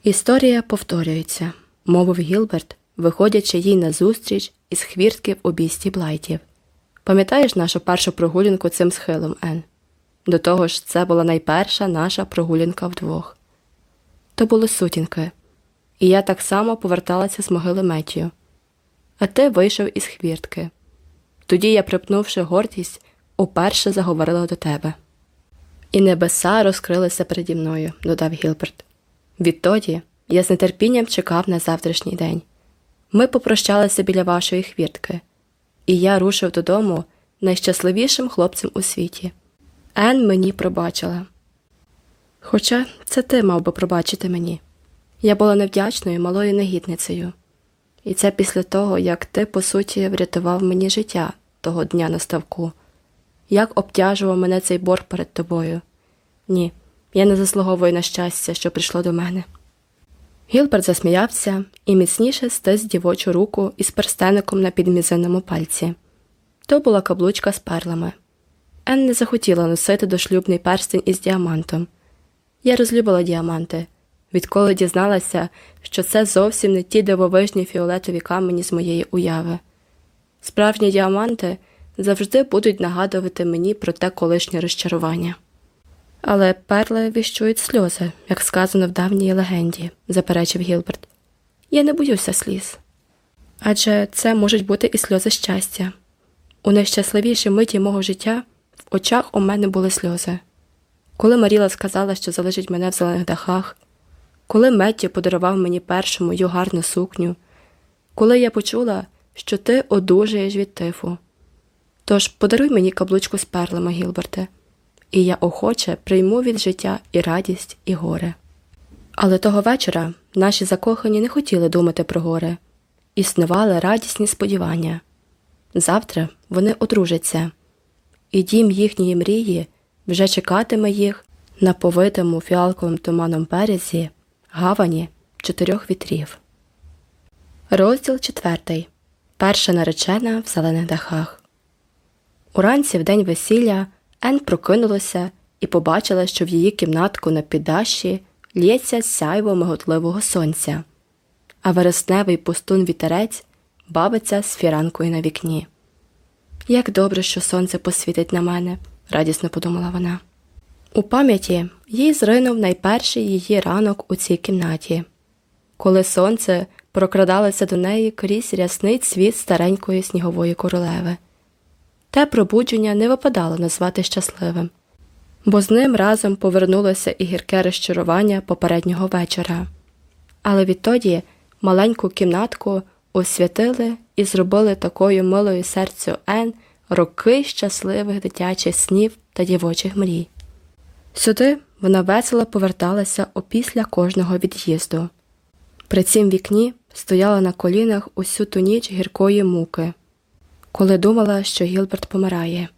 Історія повторюється, мовив Гілберт, виходячи їй назустріч із хвіртки в обійсті блайтів. Пам'ятаєш нашу першу прогулянку цим схилом, Ен? До того ж, це була найперша наша прогулянка вдвох. То були сутінки, і я так само поверталася з могили Меттію. А ти вийшов із хвіртки. Тоді я, припнувши гордість, уперше заговорила до тебе. І небеса розкрилися переді мною, додав Гілберт. Відтоді я з нетерпінням чекав на завтрашній день. Ми попрощалися біля вашої хвіртки, і я рушив додому найщасливішим хлопцем у світі. Ен мені пробачила. Хоча це ти мав би пробачити мені. Я була невдячною малою негідницею, і це після того, як ти, по суті, врятував мені життя того дня на ставку, як обтяжував мене цей борг перед тобою. Ні, я не заслуговую на щастя, що прийшло до мене. Гілберт засміявся і міцніше стис дівочу руку із перстеником на підмізинному пальці. То була каблучка з перлами. Ен не захотіла носити дошлюбний перстень із діамантом. Я розлюбила діаманти, відколи дізналася, що це зовсім не ті дивовижні фіолетові камені з моєї уяви. Справжні діаманти завжди будуть нагадувати мені про те колишнє розчарування. Але перли віщують сльози, як сказано в давній легенді, заперечив Гілберт. Я не боюся сліз. Адже це можуть бути і сльози щастя. У найщасливішій миті мого життя в очах у мене були сльози. Коли Маріла сказала, що залишить мене в зелених дахах, коли Меттю подарував мені першу мою гарну сукню, коли я почула, що ти одужаєш від тифу. Тож подаруй мені каблучку з перлами, Гілберте, і я охоче прийму від життя і радість, і горе. Але того вечора наші закохані не хотіли думати про горе, існували радісні сподівання. Завтра вони одружаться, і дім їхньої мрії вже чекатиме їх на повитому фіалковим туманом березі гавані чотирьох вітрів. Розділ четвертий. Перша наречена в зелених дахах. Уранці в день весілля Ен прокинулася і побачила, що в її кімнатку на піддащі лється сяйво миготливого сонця, а вересневий пустун вітерець бавиться з фіранкою на вікні. Як добре, що сонце посвітить на мене, радісно подумала вона. У пам'яті їй зринув найперший її ранок у цій кімнаті, коли сонце прокрадалося до неї крізь рясний цвіт старенької снігової королеви. Те пробудження не випадало назвати щасливим, бо з ним разом повернулося і гірке розчарування попереднього вечора. Але відтоді маленьку кімнатку освятили і зробили такою милою серцю Ен роки щасливих дитячих снів та дівочих мрій. Сюди вона весело поверталася опісля кожного від'їзду. При цім вікні стояла на колінах усю ту ніч гіркої муки, коли думала, що Гілберт помирає.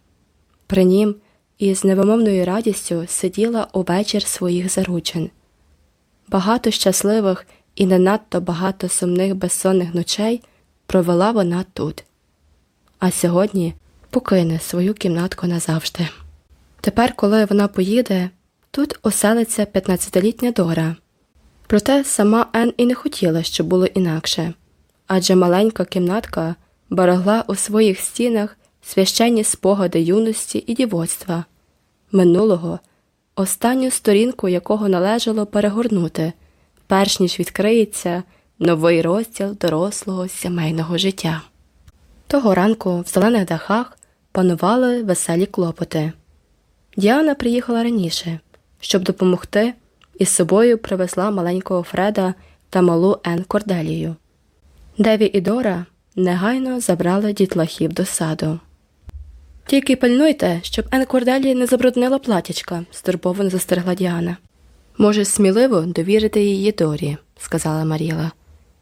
При нім із невимовною радістю сиділа увечір своїх заручин. Багато щасливих і не надто багато сумних безсонних ночей провела вона тут, а сьогодні покине свою кімнатку назавжди. Тепер, коли вона поїде, тут оселиться 15-літня Дора. Проте сама Ен і не хотіла, щоб було інакше, адже маленька кімнатка берегла у своїх стінах священні спогади юності і дівоцтва, минулого, останню сторінку якого належало перегорнути, перш ніж відкриється новий розділ дорослого сімейного життя. Того ранку в зелених дахах панували веселі клопоти. Діана приїхала раніше, щоб допомогти, і з собою привезла маленького Фреда та малу Ен Корделію. Деві і Дора негайно забрали дітлахів до саду. Тільки пильнуйте, щоб Ен Корделі не забруднила платячка, стурбовано застерегла Діана. Може, сміливо довірити її Дорі, сказала Маріла.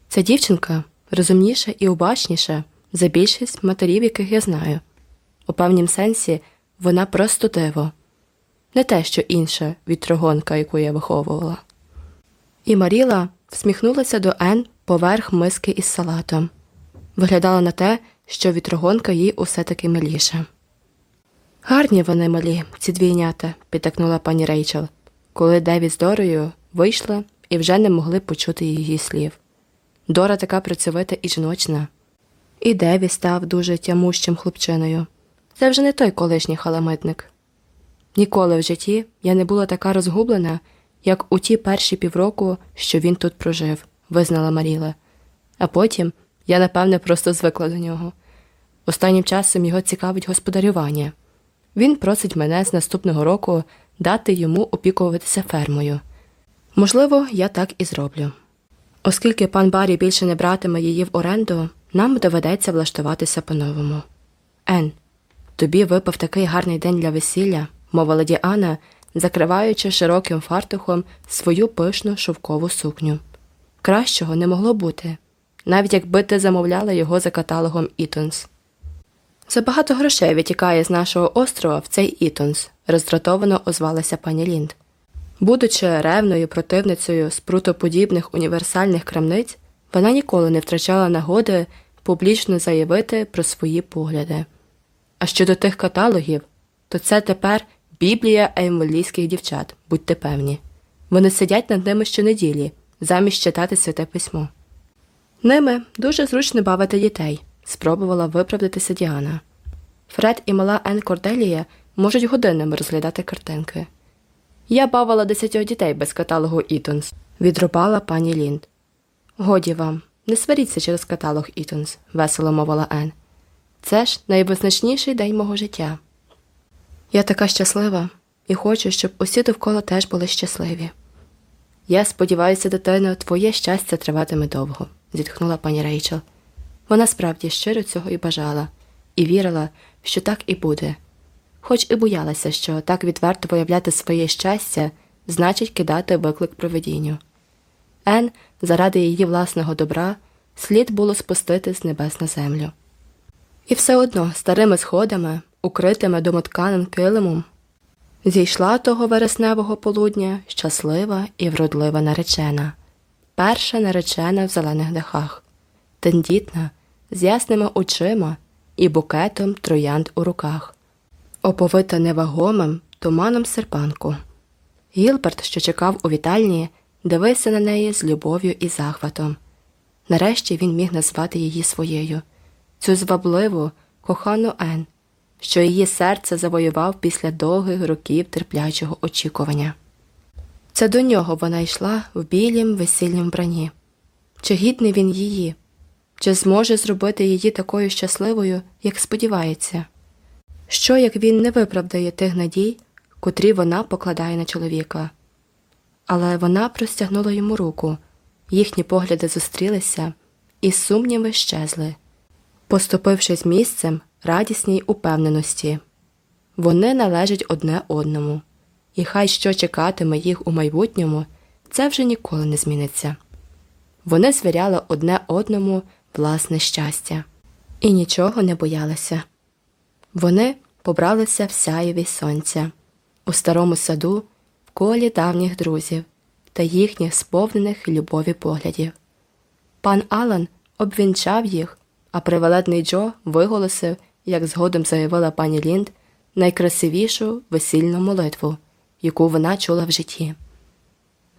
Ця дівчинка розумніша і обачніша за більшість матерів, яких я знаю. У певнім сенсі вона просто диво, не те, що інша вітрогонка, яку я виховувала. І Маріла всміхнулася до Ен поверх миски із салатом, виглядала на те, що вітрогонка їй усе таки миліша. Гарні вони малі, ці двійнята, підтакнула пані Рейчел, коли Деві з Дорою вийшли і вже не могли почути її слів. Дора така працьовита і жіночна. І Деві став дуже тямущим хлопчиною. Це вже не той колишній халамитник. Ніколи в житті я не була така розгублена, як у ті перші півроку, що він тут прожив, визнала Маріла. А потім я, напевне, просто звикла до нього. Останнім часом його цікавить господарювання. Він просить мене з наступного року дати йому опікуватися фермою. Можливо, я так і зроблю. Оскільки пан Барі більше не братиме її в оренду, нам доведеться влаштуватися по-новому. Ен, тобі випав такий гарний день для весілля, мовила Діана, закриваючи широким фартухом свою пишну шовкову сукню. Кращого не могло бути, навіть якби ти замовляла його за каталогом Ітонс. Забагато грошей витікає з нашого острова в цей Ітонс, роздратовано озвалася пані Лінд. Будучи ревною противницею спрутоподібних універсальних крамниць, вона ніколи не втрачала нагоди публічно заявити про свої погляди. А щодо тих каталогів, то це тепер Біблія еймолійських дівчат, будьте певні. Вони сидять над ними щонеділі, замість читати святе письмо. Ними дуже зручно бавити дітей, спробувала виправдатися Діана. Фред і мала Ен Корделія можуть годинами розглядати картинки. Я бавила десятьох дітей без каталогу Ітонс, відрубала пані Лінд. Годі вам, не сваріться через каталог Ітонс, весело мовила Ен. Це ж найвизначніший день мого життя. Я така щаслива і хочу, щоб усі довкола теж були щасливі. Я сподіваюся, дитино, твоє щастя триватиме довго, зітхнула пані Рейчел. Вона справді щиро цього і бажала, і вірила, що так і буде, хоч і боялася, що так відверто виявляти своє щастя значить кидати виклик проведінню. Ен, заради її власного добра, слід було спустити з небес на землю. І все одно старими сходами, укритими домотканим килимом, зійшла того вересневого полудня щаслива і вродлива наречена, перша наречена в зелених дахах, тендітна, з ясними очима і букетом троянд у руках, оповита невагомим туманом серпанку. Гілберт, що чекав у вітальні, дивився на неї з любов'ю і захватом. Нарешті він міг назвати її своєю, цю звабливу, кохану Ен, що її серце завоював після довгих років терплячого очікування. Це до нього вона йшла в білім весільнім вбранні. Чи гідний він її, чи зможе зробити її такою щасливою, як сподівається? Що як він не виправдає тих надій, котрі вона покладає на чоловіка? Але вона простягнула йому руку, їхні погляди зустрілися, і сумніви щезли, поступившись місцем радісній упевненості. Вони належать одне одному, і хай що чекатиме їх у майбутньому, це вже ніколи не зміниться. Вони звіряли одне одному власне щастя і нічого не боялися. Вони побралися в сяєві сонця у старому саду в колі давніх друзів та їхніх сповнених любові поглядів. Пан Алан обвінчав їх, а привеледний Джо виголосив, як згодом заявила пані Лінд, найкрасивішу весільну молитву, яку вона чула в житті.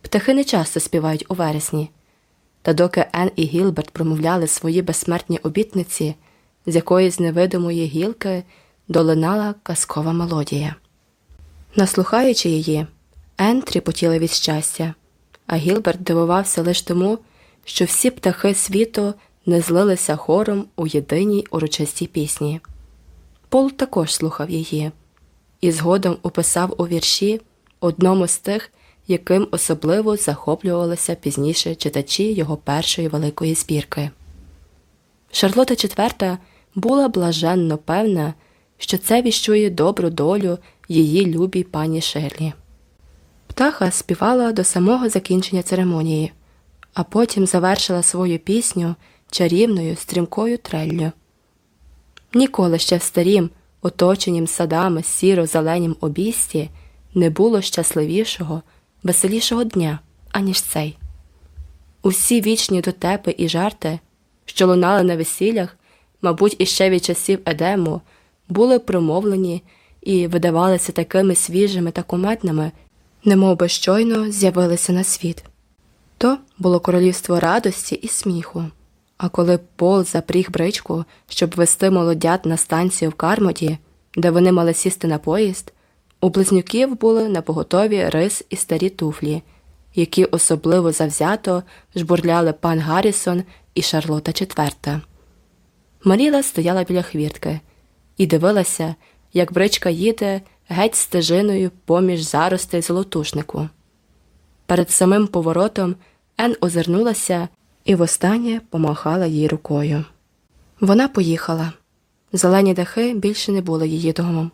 Птахи не часто співають у вересні, та доки Ен і Гілберт промовляли свої безсмертні обітниці, з якоїсь невидимої гілки долинала казкова мелодія. Наслухаючи її, Ен тріпотіла від щастя, а Гілберт дивувався лише тому, що всі птахи світу не злилися хором у єдиній урочистій пісні. Пол також слухав її і згодом уписав у вірші одному з тих, яким особливо захоплювалися пізніше читачі його першої великої збірки. Шарлота IV була блаженно певна, що це віщує добру долю її любій пані Шерлі. Птаха співала до самого закінчення церемонії, а потім завершила свою пісню чарівною стрімкою треллю. Ніколи ще в старім, оточенім садами сіро зеленім обісті не було щасливішого, веселішого дня, аніж цей. Усі вічні дотепи і жарти, що лунали на весіллях, мабуть, іще від часів Едему, були промовлені і видавалися такими свіжими та куметними, немов би щойно з'явилися на світ. То було королівство радості і сміху. А коли Пол запріг бричку, щоб вести молодят на станцію в Кармоті, де вони мали сісти на поїзд, у близнюків були на поготові рис і старі туфлі, які особливо завзято жбурляли пан Гаррісон і Шарлота IV. Маріла стояла біля хвіртки і дивилася, як бричка їде геть стежиною поміж заростей золотушнику. Перед самим поворотом Ен озирнулася і востаннє помахала їй рукою. Вона поїхала. Зелені дахи більше не були її домом,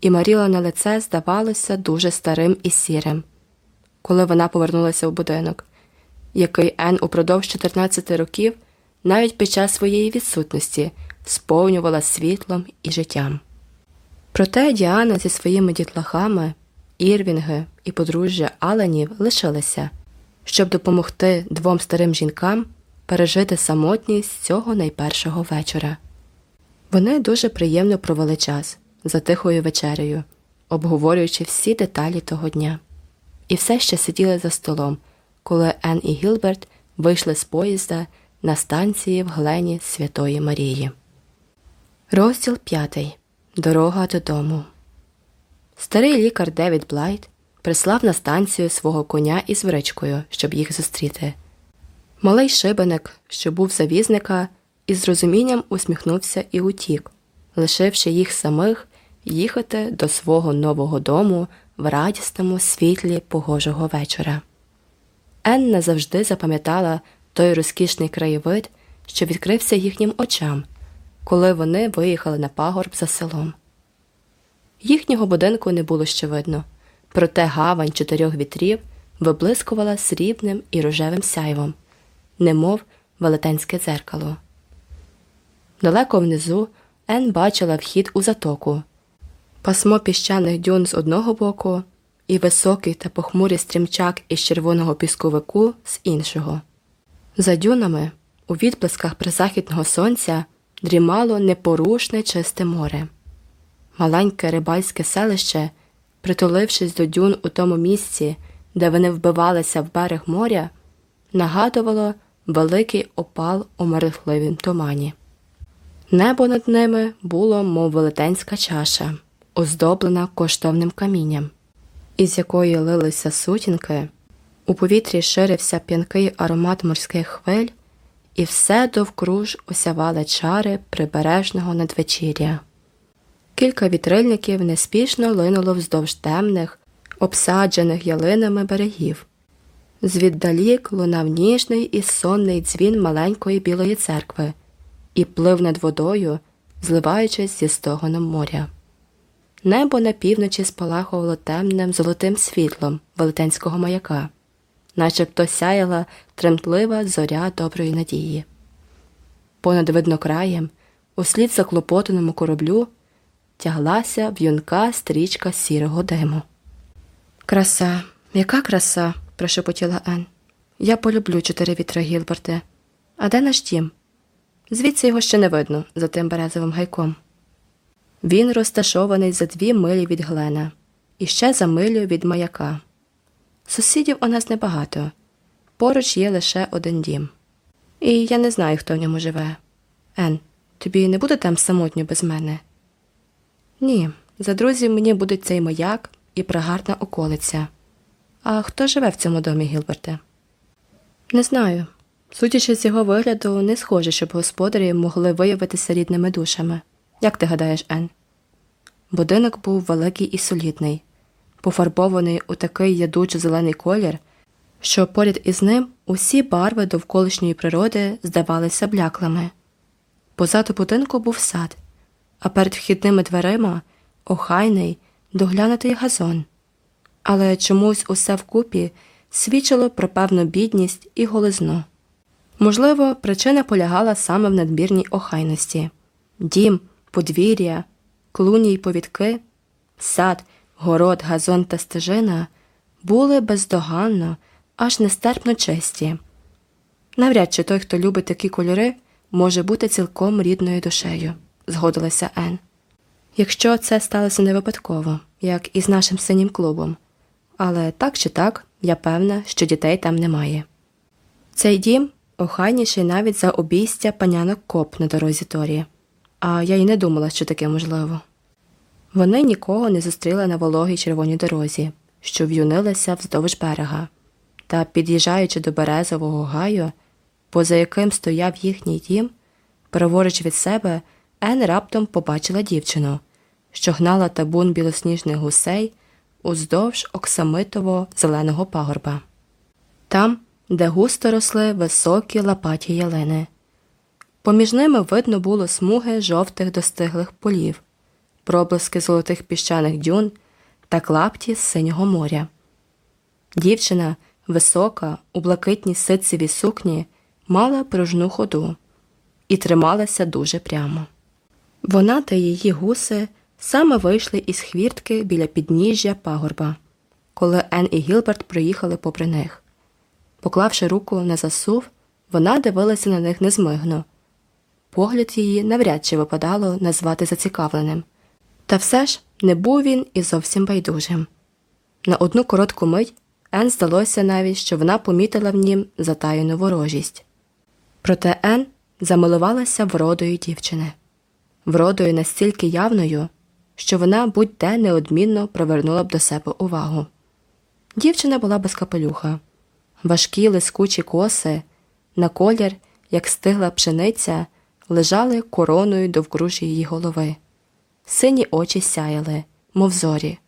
і Маріла на лице здавалося дуже старим і сірим, коли вона повернулася в будинок, який Ен упродовж 14 років, навіть під час своєї відсутності, сповнювала світлом і життям. Проте Діана зі своїми дітлахами, Ірвінги і подружжя Аленів лишилися, щоб допомогти двом старим жінкам пережити самотність цього найпершого вечора. Вони дуже приємно провели час за тихою вечерею, обговорюючи всі деталі того дня, і все ще сиділи за столом, коли Ен і Гілберт вийшли з поїзда на станції в глені Святої Марії. Розділ п'ятий. Дорога додому. Старий лікар Девід Блайт прислав на станцію свого коня із вричкою, щоб їх зустріти. Малий шибеник, що був завізника, із розумінням усміхнувся і утік, лишивши їх самих їхати до свого нового дому в радісному світлі погожого вечора. Ен назавжди запам'ятала той розкішний краєвид, що відкрився їхнім очам, коли вони виїхали на пагорб за селом. Їхнього будинку не було ще видно, проте гавань чотирьох вітрів виблискувала срібним і рожевим сяйвом, немов велетенське дзеркало. Далеко внизу Ен бачила вхід у затоку, пасмо піщаних дюн з одного боку і високий та похмурий стрімчак із червоного пісковику з іншого. За дюнами, у відблисках призахідного сонця, дрімало непорушне чисте море. Маленьке рибальське селище, притулившись до дюн у тому місці, де вони вбивалися в берег моря, нагадувало великий опал у мерехливім тумані. Небо над ними було, мов велетенська чаша, оздоблена коштовним камінням, із якої лилися сутінки, у повітрі ширився п'янкий аромат морських хвиль, і все довкруж осявали чари прибережного надвечір'я. Кілька вітрильників неспішно линуло вздовж темних, обсаджених ялинами берегів. Звіддалік лунав ніжний і сонний дзвін маленької білої церкви і плив над водою, зливаючись зі стогоном моря. Небо на півночі спалахувало темним золотим світлом велетенського маяка, начебто сяяла тремтлива зоря доброї надії. Понад виднокраєм, услід заклопотаному кораблю, тяглася в'юнка стрічка сірого диму. Краса, яка краса, прошепотіла Ен. Я полюблю чотири вітри Гілберте. А де наш дім? Звідси його ще не видно за тим березовим гайком. Він розташований за дві милі від Глена і ще за милю від маяка. Сусідів у нас небагато, поруч є лише один дім. І я не знаю, хто в ньому живе. Ен, тобі не буде там самотньо без мене? Ні, за друзів мені будуть цей маяк і пригарна околиця. А хто живе в цьому домі, Гілберте? Не знаю. Судячи з його вигляду, не схоже, щоб господарі могли виявитися рідними душами. Як ти гадаєш, Ен? Будинок був великий і солідний, пофарбований у такий ядучо зелений колір, що поряд із ним усі барви довколишньої природи здавалися бляклими. Позаду будинку був сад, а перед вхідними дверима охайний, доглянутий газон. Але чомусь усе вкупі свідчило про певну бідність і голизну. Можливо, причина полягала саме в надмірній охайності дім, подвір'я, клуні й повідки, сад, город, газон та стежина були бездоганно, аж нестерпно чисті. Навряд чи той, хто любить такі кольори, може бути цілком рідною душею, згодилася Ен. Якщо це сталося не випадково, як і з нашим синім клубом. Але так чи так, я певна, що дітей там немає. Цей дім охайніший навіть за обійстя панянок коп на дорозі Торі, а я й не думала, що таке можливо. Вони нікого не зустріли на вологій червоній дорозі, що в'юнилася вздовж берега, та, під'їжджаючи до березового гаю, поза яким стояв їхній дім, праворуч від себе, Ен раптом побачила дівчину, що гнала табун білосніжних гусей уздовж оксамитово зеленого пагорба. Там де густо росли високі лопаті ялини. Поміж ними видно було смуги жовтих достиглих полів, проблиски золотих піщаних дюн та клапті з синього моря. Дівчина, висока, у блакитній ситцевій сукні, мала пружну ходу і трималася дуже прямо. Вона та її гуси саме вийшли із хвіртки біля підніжжя пагорба, коли Ен і Гілберт проїхали попри них. Поклавши руку на засув, вона дивилася на них незмигно. Погляд її навряд чи випадало назвати зацікавленим. Та все ж не був він і зовсім байдужим. На одну коротку мить Ен здалося навіть, що вона помітила в нім затаєну ворожість. Проте Ен замилувалася вродою дівчини, вродою настільки явною, що вона будь-де неодмінно привернула б до себе увагу. Дівчина була без капелюха важкі лискучі коси, на колір, як стигла пшениця, лежали короною довкруж її голови. Сині очі сяяли, мов зорі.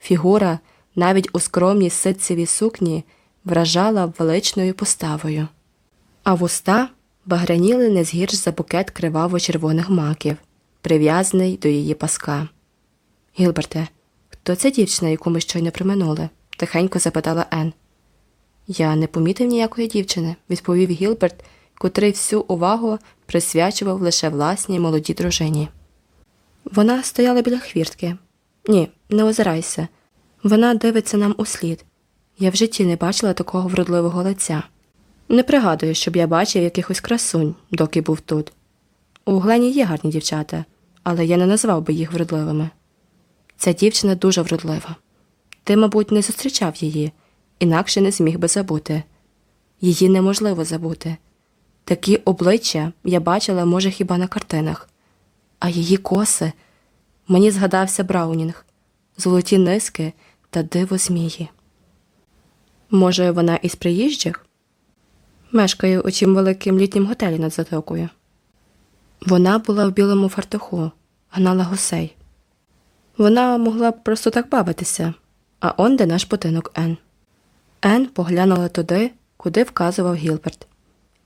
Фігура, навіть у скромній ситцевій сукні, вражала величною поставою, а вуста баграніли не згірш за букет криваво-червоних маків, прив'язаний до її паска. Гілберте, хто ця дівчина, яку ми щойно приминули? тихенько запитала Ен. Я не помітив ніякої дівчини, відповів Гілберт, котрий всю увагу присвячував лише власній молодій дружині. Вона стояла біля хвіртки. Ні, не озирайся. Вона дивиться нам у слід. Я в житті не бачила такого вродливого лиця. Не пригадую, щоб я бачив якихось красунь, доки був тут. У Глені є гарні дівчата, але я не назвав би їх вродливими. Ця дівчина дуже вродлива. Ти, мабуть, не зустрічав її, інакше не зміг би забути. Її неможливо забути. Такі обличчя я бачила, може, хіба на картинах, а її коси мені згадався Браунінг, золоті низки та диво змії. Може, вона із приїжджих? Мешкає у чим великим літнім готелі над затокою. Вона була в білому фартуху, гнала гусей. Вона могла б просто так бавитися, а он де наш будинок Ен. Ен поглянула туди, куди вказував Гілберт,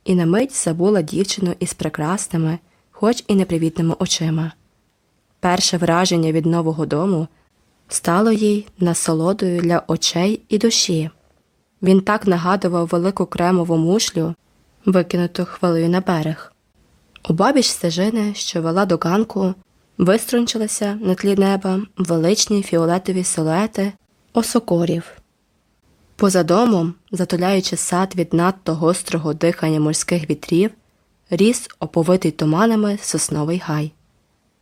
і на мить забула дівчину із прекрасними, хоч і непривітними очима. Перше враження від нового дому стало їй насолодою для очей і душі. Він так нагадував велику кремову мушлю, викинуту хвилею на берег. У бабіч стежини, що вела до ганку, виструнчилися на тлі неба величні фіолетові силуети осокорів. Поза домом, затуляючи сад від надто гострого дихання морських вітрів, ріс оповитий туманами сосновий гай,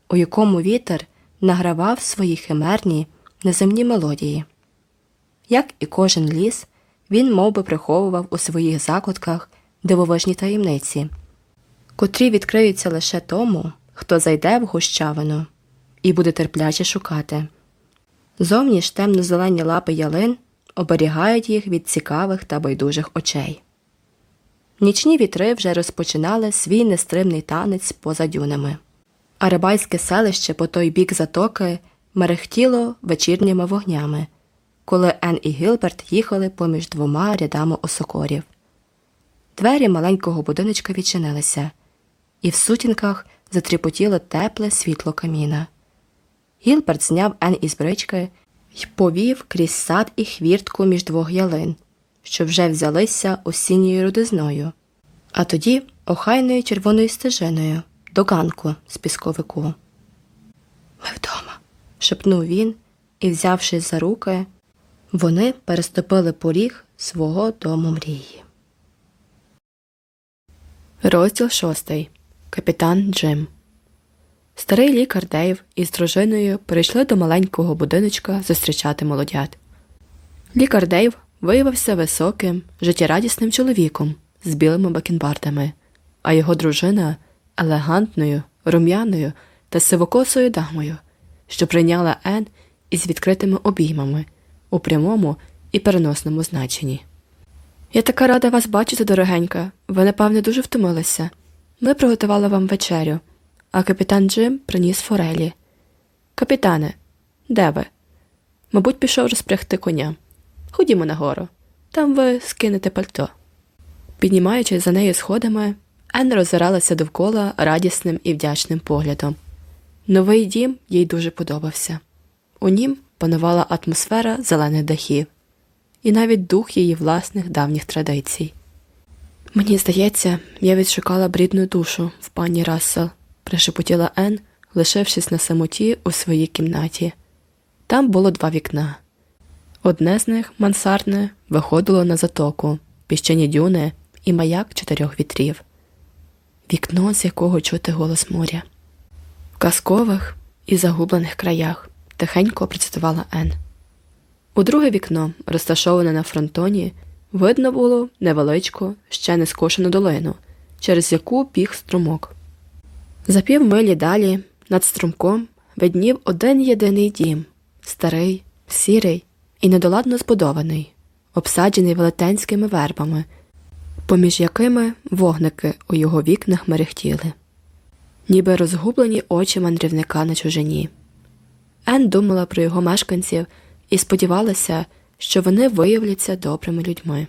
у якому вітер награвав свої химерні неземні мелодії. Як і кожен ліс, він мов би, приховував у своїх закутках дивовижні таємниці, котрі відкриються лише тому, хто зайде в гущавину і буде терпляче шукати. Зовні ж темно-зелені лапи ялин оберігають їх від цікавих та байдужих очей. Нічні вітри вже розпочинали свій нестримний танець поза дюнами, а рибальське селище по той бік затоки мерехтіло вечірніми вогнями, коли Ен і Гілберт їхали поміж двома рядами осокорів. Двері маленького будиночка відчинилися, і в сутінках затріпотіло тепле світло каміна. Гілберт зняв Ен із брички і повів крізь сад і хвіртку між двох ялин, що вже взялися осінньою рудизною, а тоді охайною червоною стежиною до ганку з пісковику. Ми вдома. шепнув він і, взявшись за руки, вони переступили поріг свого дому мрії. Розділ шостий. Капітан Джим. Старий лікар Дейв із дружиною прийшли до маленького будиночка зустрічати молодят. Лікар Дейв виявився високим, життєрадісним чоловіком з білими бакенбардами, а його дружина елегантною, рум'яною та сивокосою дамою, що прийняла Ен із відкритими обіймами у прямому і переносному значенні. Я така рада вас бачити, дорогенька. Ви, напевне, дуже втомилися. Ми приготували вам вечерю а капітан Джим приніс форелі. Капітане, де ви? Мабуть, пішов розпрягти коня. Ходімо нагору, там ви скинете пальто. Піднімаючись за нею сходами, Ен роззиралася довкола радісним і вдячним поглядом. Новий дім їй дуже подобався. У нім панувала атмосфера зелених дахів, і навіть дух її власних давніх традицій. Мені здається, я відшукала брідну душу в пані Рассел прошепотіла Ен, лишившись на самоті у своїй кімнаті. Там було два вікна. Одне з них, мансардне, виходило на затоку, піщані дюни і маяк чотирьох вітрів, вікно, з якого чути голос моря. В казкових і загублених краях тихенько процитувала Ен. У друге вікно, розташоване на фронтоні, видно було невеличку, ще не скошену долину, через яку біг струмок. За півмилі далі, над струмком, виднів один єдиний дім старий, сірий і недоладно збудований, обсаджений велетенськими вербами, поміж якими вогники у його вікнах мерехтіли, ніби розгублені очі мандрівника на чужині. Ен думала про його мешканців і сподівалася, що вони виявляться добрими людьми.